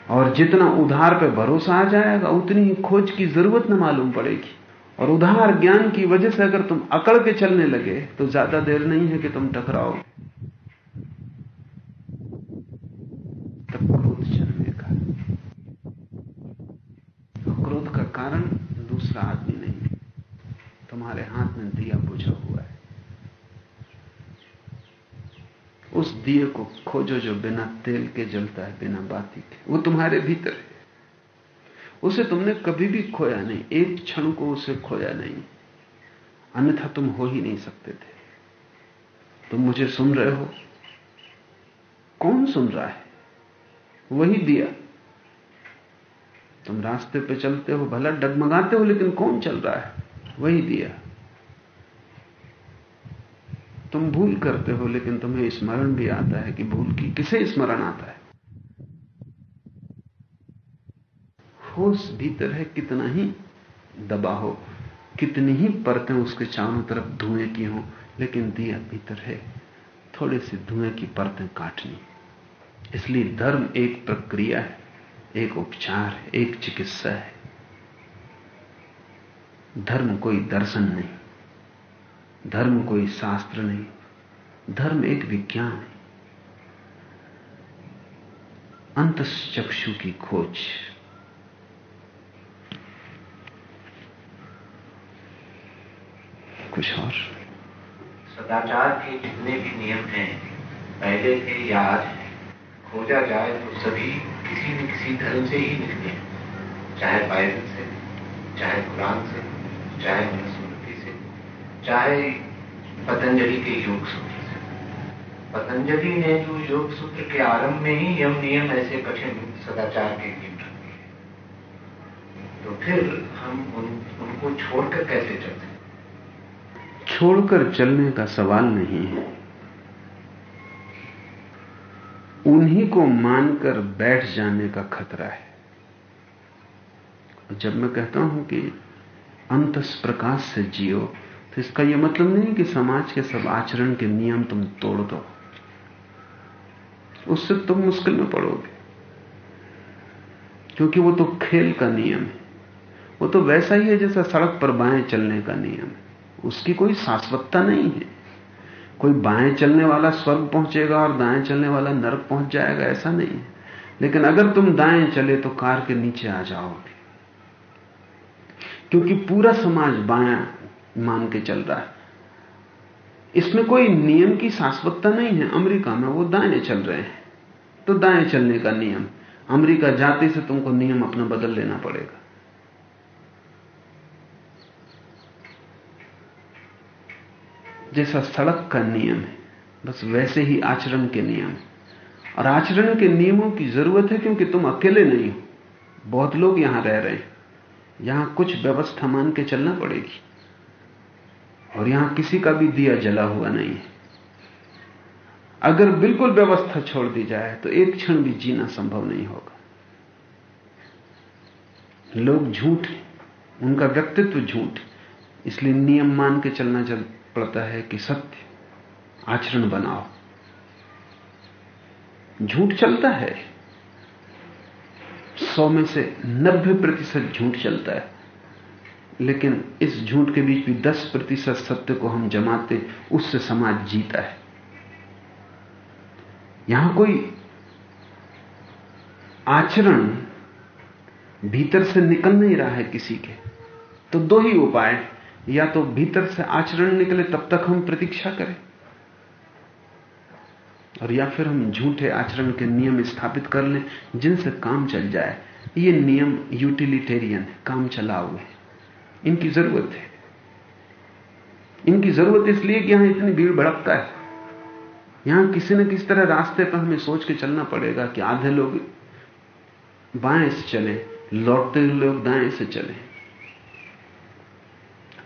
और जितना उधार पर भरोसा आ जाएगा, उतनी ही खोज की ज़रूरत न मालूम पड़ेगी। और उधार ज्ञान की वजह से अगर तुम अकड़ के चलने लगे तो ज़्यादा देर नहीं है कि तुम टकराओ तब क्रोध चलने का क्रोध का कारण दूसरा आदमी नहीं तुम्हारे हाथ में दिया बुझा हुआ है उस दिए को खोजो जो बिना तेल के जलता है, बिना बाती के। वो तुम्हारे भीतर है। उसे तुमने कभी भी खोया नहीं। एक क्षण को उसे खोया नहीं। अन्यथा तुम हो ही नहीं सकते थे। तुम मुझे सुन रहे हो। कौन सुन रहा है? वही दिया। तुम रास्ते पे चलते हो, भला डगमगाते हो, लेकिन कौन चल रहा है? वही दिया। तुम भूल करते हो, लेकिन तुम्हें स्मरण भी आता है कि भूल की किसे स्मरण आता है। होश भीतर है, कितना ही दबा हो, कितनी ही परतें उसके चारों तरफ़ धुएँ की हो, लेकिन दिया भीतर है, थोड़ी सी धुएँ की परतें काटनी। इसलिए धर्म एक प्रक्रिया है, एक उपचार है, एक चिकित्सा है। धर्म कोई दर्शन नहीं। धर्म कोई शास्त्र नहीं, धर्म एक विज्ञान है। अंत चक्षु की खोज। कुछ और?
सदाचार के जितने भी नियम हैं, पहले थे या आज खोजा जाए तो सभी किसी न किसी धर्म से ही निकले। चाहे बाइबल से, चाहे कुरान से, चाहे से चाहे पतंजलि के योग सूत्र से। पतंजलि ने जो योग सूत्र के आरंभ में ही यम नियम ऐसे कठिन सदाचार के नियम तो फिर हम उन, उनको छोड़कर कैसे चलते?
छोड़कर चलने का सवाल नहीं है। उन्हीं को मानकर बैठ जाने का खतरा है। जब मैं कहता हूँ कि अंतस प्रकाश से जियो तो इसका यह मतलब नहीं कि समाज के सब आचरण के नियम तुम तोड़ दो। उससे तुम मुश्किल में पड़ोगे। क्योंकि वो तो खेल का नियम है। वो तो वैसा ही है जैसा सड़क पर बाएँ चलने का नियम है। उसकी कोई शाश्वतता नहीं है। कोई बाएँ चलने वाला स्वर्ग पहुंचेगा और दाएँ चलने वाला नरक पहुँच जाएगा, ऐसा नहीं है। लेकिन अगर तुम दाएँ चले तो कार के नीचे आ जाओगे। क्योंकि पूरा समाज बाया मान के चल रहा है। इसमें कोई नियम की शाश्वतता नहीं है। अमेरिका में वो दाएँ चल रहे हैं। तो दाएँ चलने का नियम, अमेरिका जाते से तुमको नियम अपना बदल लेना पड़ेगा। जैसा सड़क का नियम है, बस वैसे ही आचरण के नियम। है और आचरण के नियमों की ज़रूरत है क्योंकि तुम अकेले नहीं हो। बहुत लोग यहाँ रह रहे हैं। यहाँ कुछ व्यवस्था मान के चलना पड़ेगी। और यहाँ किसी का भी दिया जला हुआ नहीं है। अगर बिल्कुल व्यवस्था छोड़ दी जाए तो एक क्षण भी जीना संभव नहीं होगा। लोग झूठ उनका व्यक्तित्व झूठ इसलिए नियम मान के चलना चल पड़ता है कि सत्य, आचरण बनाओ। झूठ चलता है। सौ में से नब्बे प्रतिशत झूठ चलता है। लेकिन इस झूठ के बीच भी दस प्रतिशत सत्य को हम जमाते, उससे समाज जीता है। यहाँ कोई आचरण भीतर से निकल नहीं रहा है किसी के। तो दो ही उपाय, या तो भीतर से आचरण निकले तब तक हम प्रतीक्षा करें, और या फिर हम झूठे आचरण के नियम स्थापित कर लें, जिनसे काम चल जाए। ये नियम यूटिलिटेरियन है काम चला हुए इनकी ज़रूरत है। इनकी ज़रूरत इसलिए कि यहाँ इतनी भीड़ भड़कता है। यहाँ किसी न किसी तरह रास्ते पर हमें सोच के चलना पड़ेगा कि आधे लोग बाएँ से चले, लौटते लोग दाएँ से चले।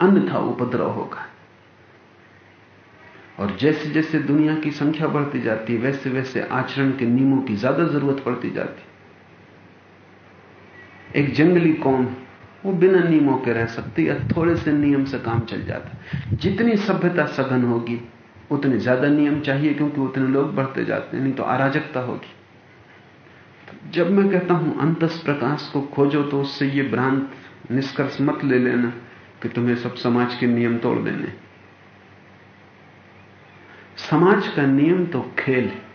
अन्यथा उपद्रव होगा। और जैसे जैसे दुनिया की संख्या बढ़ती जाती है वैसे वैसे आचरण के नियमों की ज़्यादा ज़रूरत पड़ती जाती। है एक जंगली कौम वो बिना नियमों के रह सकती या थोड़े से नियम से काम चल जाता जितनी सभ्यता सघन होगी, उतने ज़्यादा नियम चाहिए, क्योंकि उतने लोग बढ़ते जाते हैं, नहीं तो अराजकता होगी। तो जब मैं कहता हूँ, अंतस प्रकाश को खोजो तो उससे ये भ्रांत, निष्कर्ष मत ले लेना कि तुम्हें सब समाज के नियम तोड़ देने। समाज का नियम तो खेल है।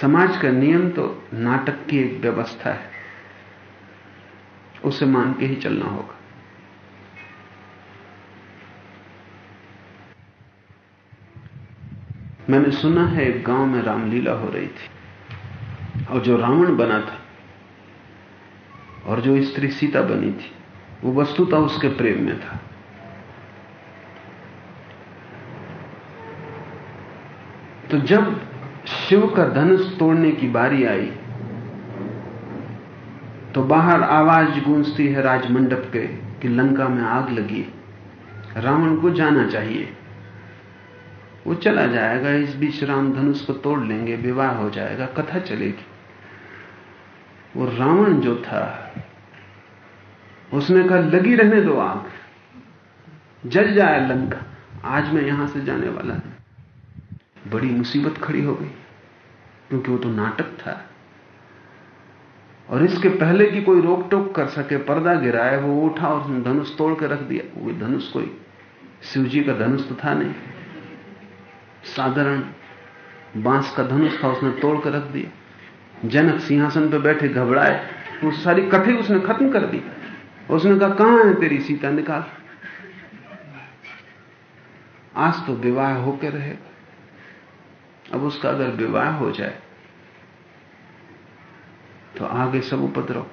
समाज का नियम तो नाटक की एक व्यवस्था है। उसे मान के ही चलना होगा। मैंने सुना है एक गाँव में रामलीला हो रही थी और जो रावण बना था और जो स्त्री सीता बनी थी, वो वस्तुता उसके प्रेम में था। तो जब शिव का धनुष तोड़ने की बारी आई तो बाहर आवाज़ गूंजती है राजमंडप के कि लंका में आग लगी रावण को जाना चाहिए। वो चला जाएगा, इस बीच राम धनुष को तोड़ लेंगे, विवाह हो जाएगा, कथा चलेगी। वो रावण जो था, उसने कहा, लगी रहने दो आग। जल जाए लंका, आज मैं यहाँ से जाने वाला हूँ। बड़ी मुसीबत खड़ी हो गई, क्योंकि वो तो नाटक था। और इसके पहले कि कोई रोक टोक कर सके, पर्दा गिराए, वो उठा और उसने धनुष तोड़ के रख दिया। वो धनुष कोई। शिव जी का धनुष तो था नहीं। साधारण बाँस का धनुष था, उसने तोड़ कर रख दिया। जनक सिंहासन पर बैठे घबराए। वो सारी कथी उसने खत्म कर दी। उसने कहा, कहाँ है तेरी सीता निकाल? आज तो विवाह होकर रहे। अब उसका अगर विवाह हो जाए तो आगे सब उपद्रव।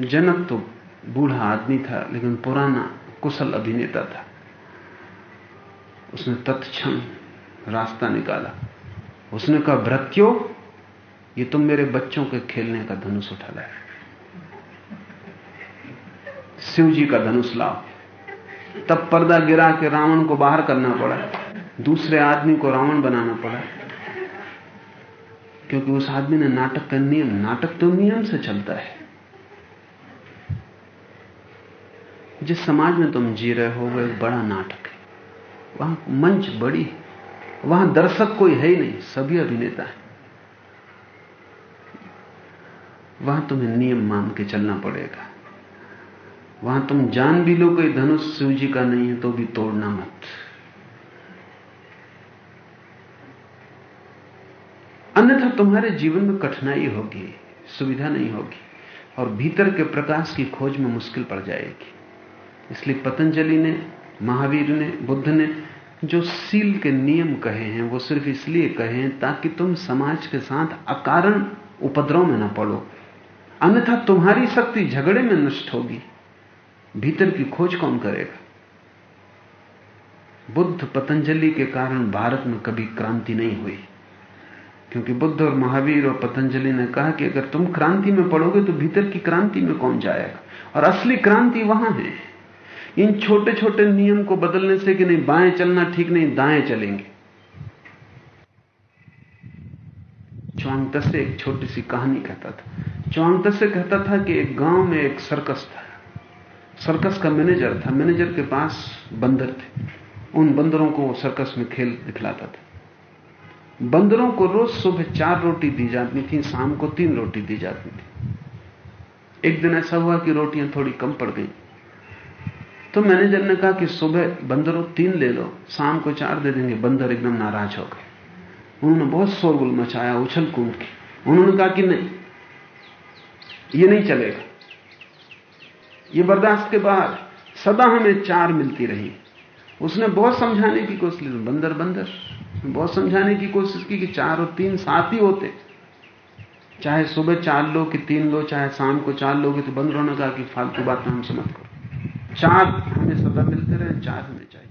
जनक तो बूढ़ा आदमी था, लेकिन पुराना कुशल अभिनेता था। उसने तत्क्षण रास्ता निकाला। उसने कहा, भ्रत्यो, ये तुम मेरे बच्चों के खेलने का धनुष उठा लाए। शिव जी का धनुष लाओ। तब पर्दा गिरा के रावण को बाहर करना पड़ा। दूसरे आदमी को रावण बनाना पड़ा। क्योंकि उस आदमी ने नाटक का नियम, नाटक तो नियम से चलता है। जिस समाज में तुम जी रहे हो वह एक बड़ा नाटक है। वहाँ मंच बड़ी है। वहाँ दर्शक कोई है ही नहीं, सभी अभिनेता है। वहाँ तुम्हें नियम मान के चलना पड़ेगा। वहाँ तुम जान भी लो कोई धनुष शिव जी का नहीं है तो भी तोड़ना मत। अन्यथा तुम्हारे जीवन में कठिनाई होगी, सुविधा नहीं होगी, और भीतर के प्रकाश की खोज में मुश्किल पड़ जाएगी। इसलिए पतंजलि ने, महावीर ने, बुद्ध ने, जो सील के नियम कहे हैं, वो सिर्फ़ इसलिए कहे हैं ताकि तुम समाज के साथ अकारण उपद्रव में ना पड़ो। अन्यथा तुम्हारी शक्ति झगड़े में नष्ट होगी। भीतर की खोज कौन करेगा? बुद्ध पतंजलि के कारण भारत में कभी क्रांति नहीं हुई। क्योंकि बुद्ध और महावीर और पतंजलि ने कहा कि अगर तुम क्रांति में पड़ोगे तो भीतर की क्रांति में कौन जाएगा? और असली क्रांति वहाँ है। इन छोटे छोटे नियम को बदलने से कि नहीं, बाएँ चलना ठीक नहीं, दाएँ चलेंगे। चौंग से एक छोटी सी कहानी कहता था। चौंग से कहता था कि एक गाँव में एक सर्कस था। सर्कस का मैनेजर था। मैनेजर के पास बंदर थे। उन बंदरों को सर्कस में खेल दिखलाता था। बंदरों को रोज सुबह चार रोटी दी जाती थी, शाम को तीन रोटी दी जाती थी। एक दिन ऐसा हुआ कि रोटियाँ थोड़ी कम पड़ गई। तो मैनेजर ने कहा कि सुबह बंदरों तीन ले लो, शाम को चार दे देंगे, बंदर एकदम नाराज़ हो गए। उन्होंने बहुत शोरगुल मचाया, उछल कूद की। उन्होंने कहा कि नहीं, ये नहीं चलेगा। ये बर्दाश्त के बाहर, सदा हमें चार मिलती रही। उसने बहुत समझाने की कोशिश बंदर बंदर। बहुत समझाने की कोशिश की कि चार और तीन साथ ही होते। चाहे सुबह चार लो कि तीन लो, चाहे शाम को चार लोगे तो बंदरों ने कहा कि फालतू बात हमसे मत करो। चार हमें सदा मिलते रहे, चार हमें चाहिए।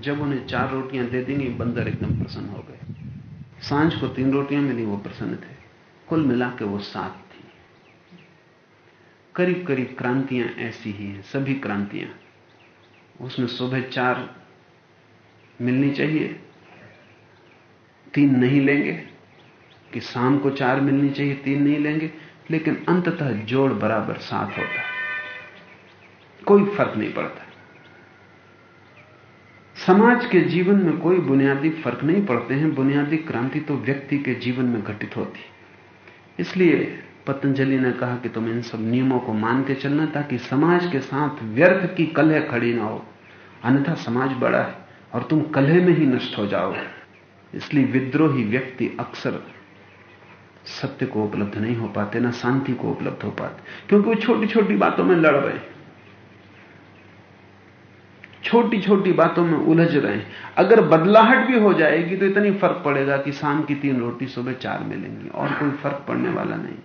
जब उन्हें चार रोटियाँ दे देंगी, बंदर एकदम प्रसन्न हो गए। साँझ को तीन रोटियाँ मिली, वो प्रसन्न थे। कुल मिला के वो सात थी। करीब करीब क्रांतियाँ ऐसी ही हैं, सभी क्रांतियाँ। उसमें सुबह चार मिलनी चाहिए, तीन नहीं लेंगे, कि शाम को चार मिलनी चाहिए, तीन नहीं लेंगे, लेकिन अंततः जोड़ बराबर साथ होता है। कोई फ़र्क नहीं पड़ता। समाज के जीवन में कोई बुनियादी फ़र्क नहीं पड़ते हैं। बुनियादी क्रांति तो व्यक्ति के जीवन में घटित होती इसलिए पतंजलि ने कहा कि तुम इन सब नियमों को मान के चलना ताकि समाज के साथ व्यर्थ की कलह खड़ी ना हो। अन्यथा समाज बड़ा है और तुम कलह में ही नष्ट हो जाओ इसलिए विद्रोही व्यक्ति अक्सर सत्य को उपलब्ध नहीं हो पाते, ना शांति को उपलब्ध हो पाते, क्योंकि वो छोटी छोटी बातों में लड़ रहे छोटी छोटी बातों में उलझ रहे हैं। अगर बदलाहट भी हो जाएगी तो इतनी फ़र्क पड़ेगा कि शाम की तीन रोटी सुबह चार मिलेंगी और कोई फ़र्क पड़ने वाला नहीं।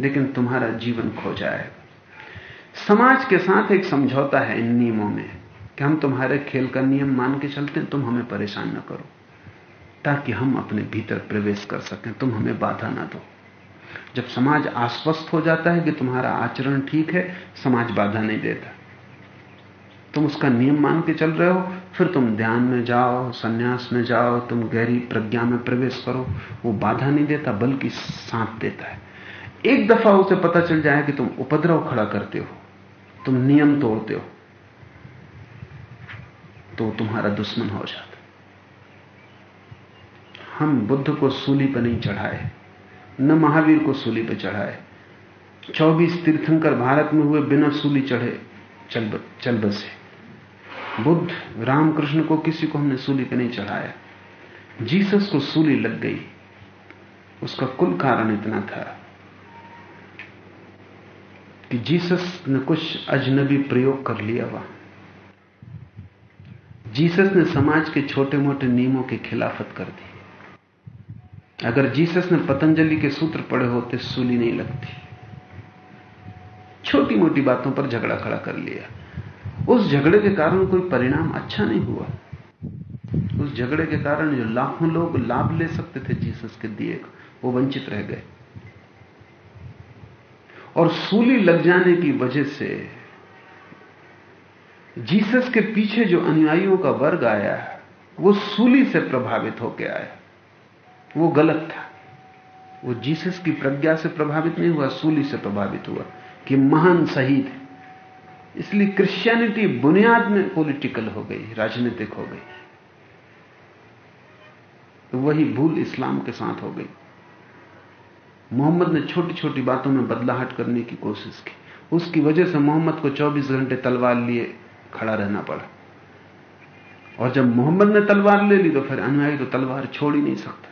लेकिन तुम्हारा जीवन खो जाएगा समाज के साथ एक समझौता है इन नियमों में कि हम तुम्हारे खेल का नियम मान के चलते हैं, तुम हमें परेशान न करो, ताकि हम अपने भीतर प्रवेश कर सकें, तुम हमें बाधा ना दो। जब समाज आश्वस्त हो जाता है कि तुम्हारा आचरण ठीक है, समाज बाधा नहीं देता। तुम उसका नियम मान के चल रहे हो, फिर तुम ध्यान में जाओ, सन्यास में जाओ, तुम गहरी प्रज्ञा में प्रवेश करो, वो बाधा नहीं देता, बल्कि साथ देता है। एक दफ़ा उसे पता चल जाए कि तुम उपद्रव खड़ा करते हो, तुम नियम तोड़ते हो तो तुम्हारा दुश्मन हो जाता। हम बुद्ध को सूली पर नहीं चढ़ाए, न महावीर को सूली पर चढ़ाए। चौबीस तीर्थंकर भारत में हुए बिना सूली चढ़े, चल चल बसे। बुद्ध रामकृष्ण को किसी को हमने सूली पर नहीं चढ़ाया। जीसस को सूली लग गई। उसका कुल कारण इतना था कि जीसस ने कुछ अजनबी प्रयोग कर लिया वहाँ जीसस ने समाज के छोटे मोटे नियमों की खिलाफत कर दी। अगर जीसस ने पतंजलि के सूत्र पढ़े होते, सूली नहीं लगती। छोटी मोटी बातों पर झगड़ा खड़ा कर लिया। उस झगड़े के कारण कोई परिणाम अच्छा नहीं हुआ। उस झगड़े के कारण जो लाखों लोग लाभ ले सकते थे जीसस के दिए, वो वंचित रह गए। और सूली लग जाने की वजह से जीसस के पीछे जो अनुयायियों का वर्ग आया वो सूली से प्रभावित होकर आया वो गलत था। वो जीसस की प्रज्ञा से प्रभावित नहीं हुआ, सूली से प्रभावित हुआ कि महान शहीद है। इसलिए क्रिश्चियनिटी बुनियाद में पॉलिटिकल हो गई, राजनीतिक हो गई। तो वही भूल इस्लाम के साथ हो गई। मोहम्मद ने छोटी छोटी बातों में बदलाहट करने की कोशिश की। उसकी वजह से मोहम्मद को 24 घंटे तलवार लिए खड़ा रहना पड़ा। और जब मोहम्मद ने तलवार ले ली तो फिर अनुयायी तो तलवार छोड़ ही नहीं सकता।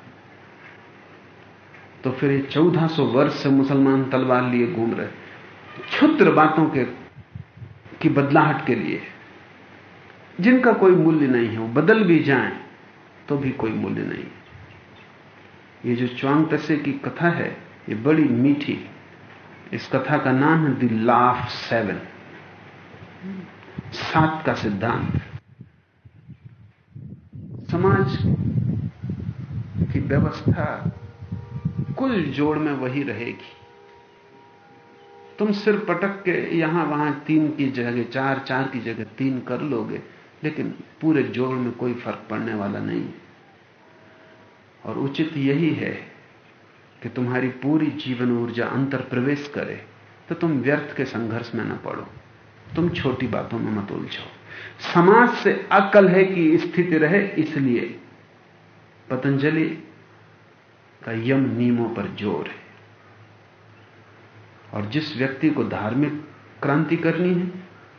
तो फिर चौदह सौ वर्ष से मुसलमान तलवार लिए घूम रहे। क्षुद्र बातों के, की बदलाहट के लिए। जिनका कोई मूल्य नहीं है, वो बदल भी जाएँ तो भी कोई मूल्य नहीं ये जो च्वांग तसे की कथा है, ये बड़ी मीठी इस कथा का नाम है द लाफ सेवन। सात का सिद्धांत। समाज की व्यवस्था कुल जोड़ में वही रहेगी। तुम सिर पटक के यहाँ वहाँ तीन की जगह, चार चार की जगह तीन कर लोगे, लेकिन पूरे जोड़ में कोई फ़र्क पड़ने वाला नहीं और उचित यही है कि तुम्हारी पूरी जीवन ऊर्जा अंतर प्रवेश करे तो तुम व्यर्थ के संघर्ष में न पड़ो। तुम छोटी बातों में मत उलझो समाज से अकल है कि स्थिति रहे, इसलिए पतंजलि का यम नियमों पर ज़ोर है। और जिस व्यक्ति को धार्मिक क्रांति करनी है,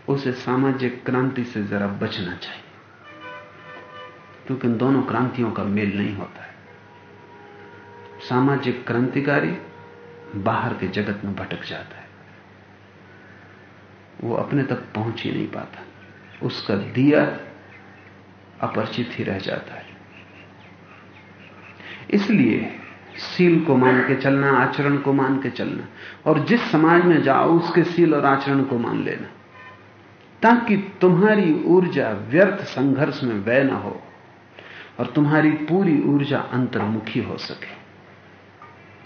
उसे सामाजिक क्रांति से जरा बचना चाहिए, क्योंकि इन दोनों क्रांतियों का मेल नहीं होता है। सामाजिक क्रांतिकारी बाहर के जगत में भटक जाता है। वो अपने तक पहुँच ही नहीं पाता। उसका दिया अपरिचित ही रह जाता है। इसलिए सील को मान के चलना, आचरण को मान के चलना, और जिस समाज में जाओ, उसके सील और आचरण को मान लेना, ताकि तुम्हारी ऊर्जा व्यर्थ संघर्ष में व्यय ना हो, और तुम्हारी पूरी ऊर्जा अंतर्मुखी हो सके।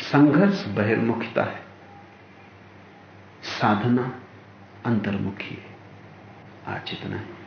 संघर्ष बहिर्मुखता है। साधना अंतर्मुखी है। आज इतना है।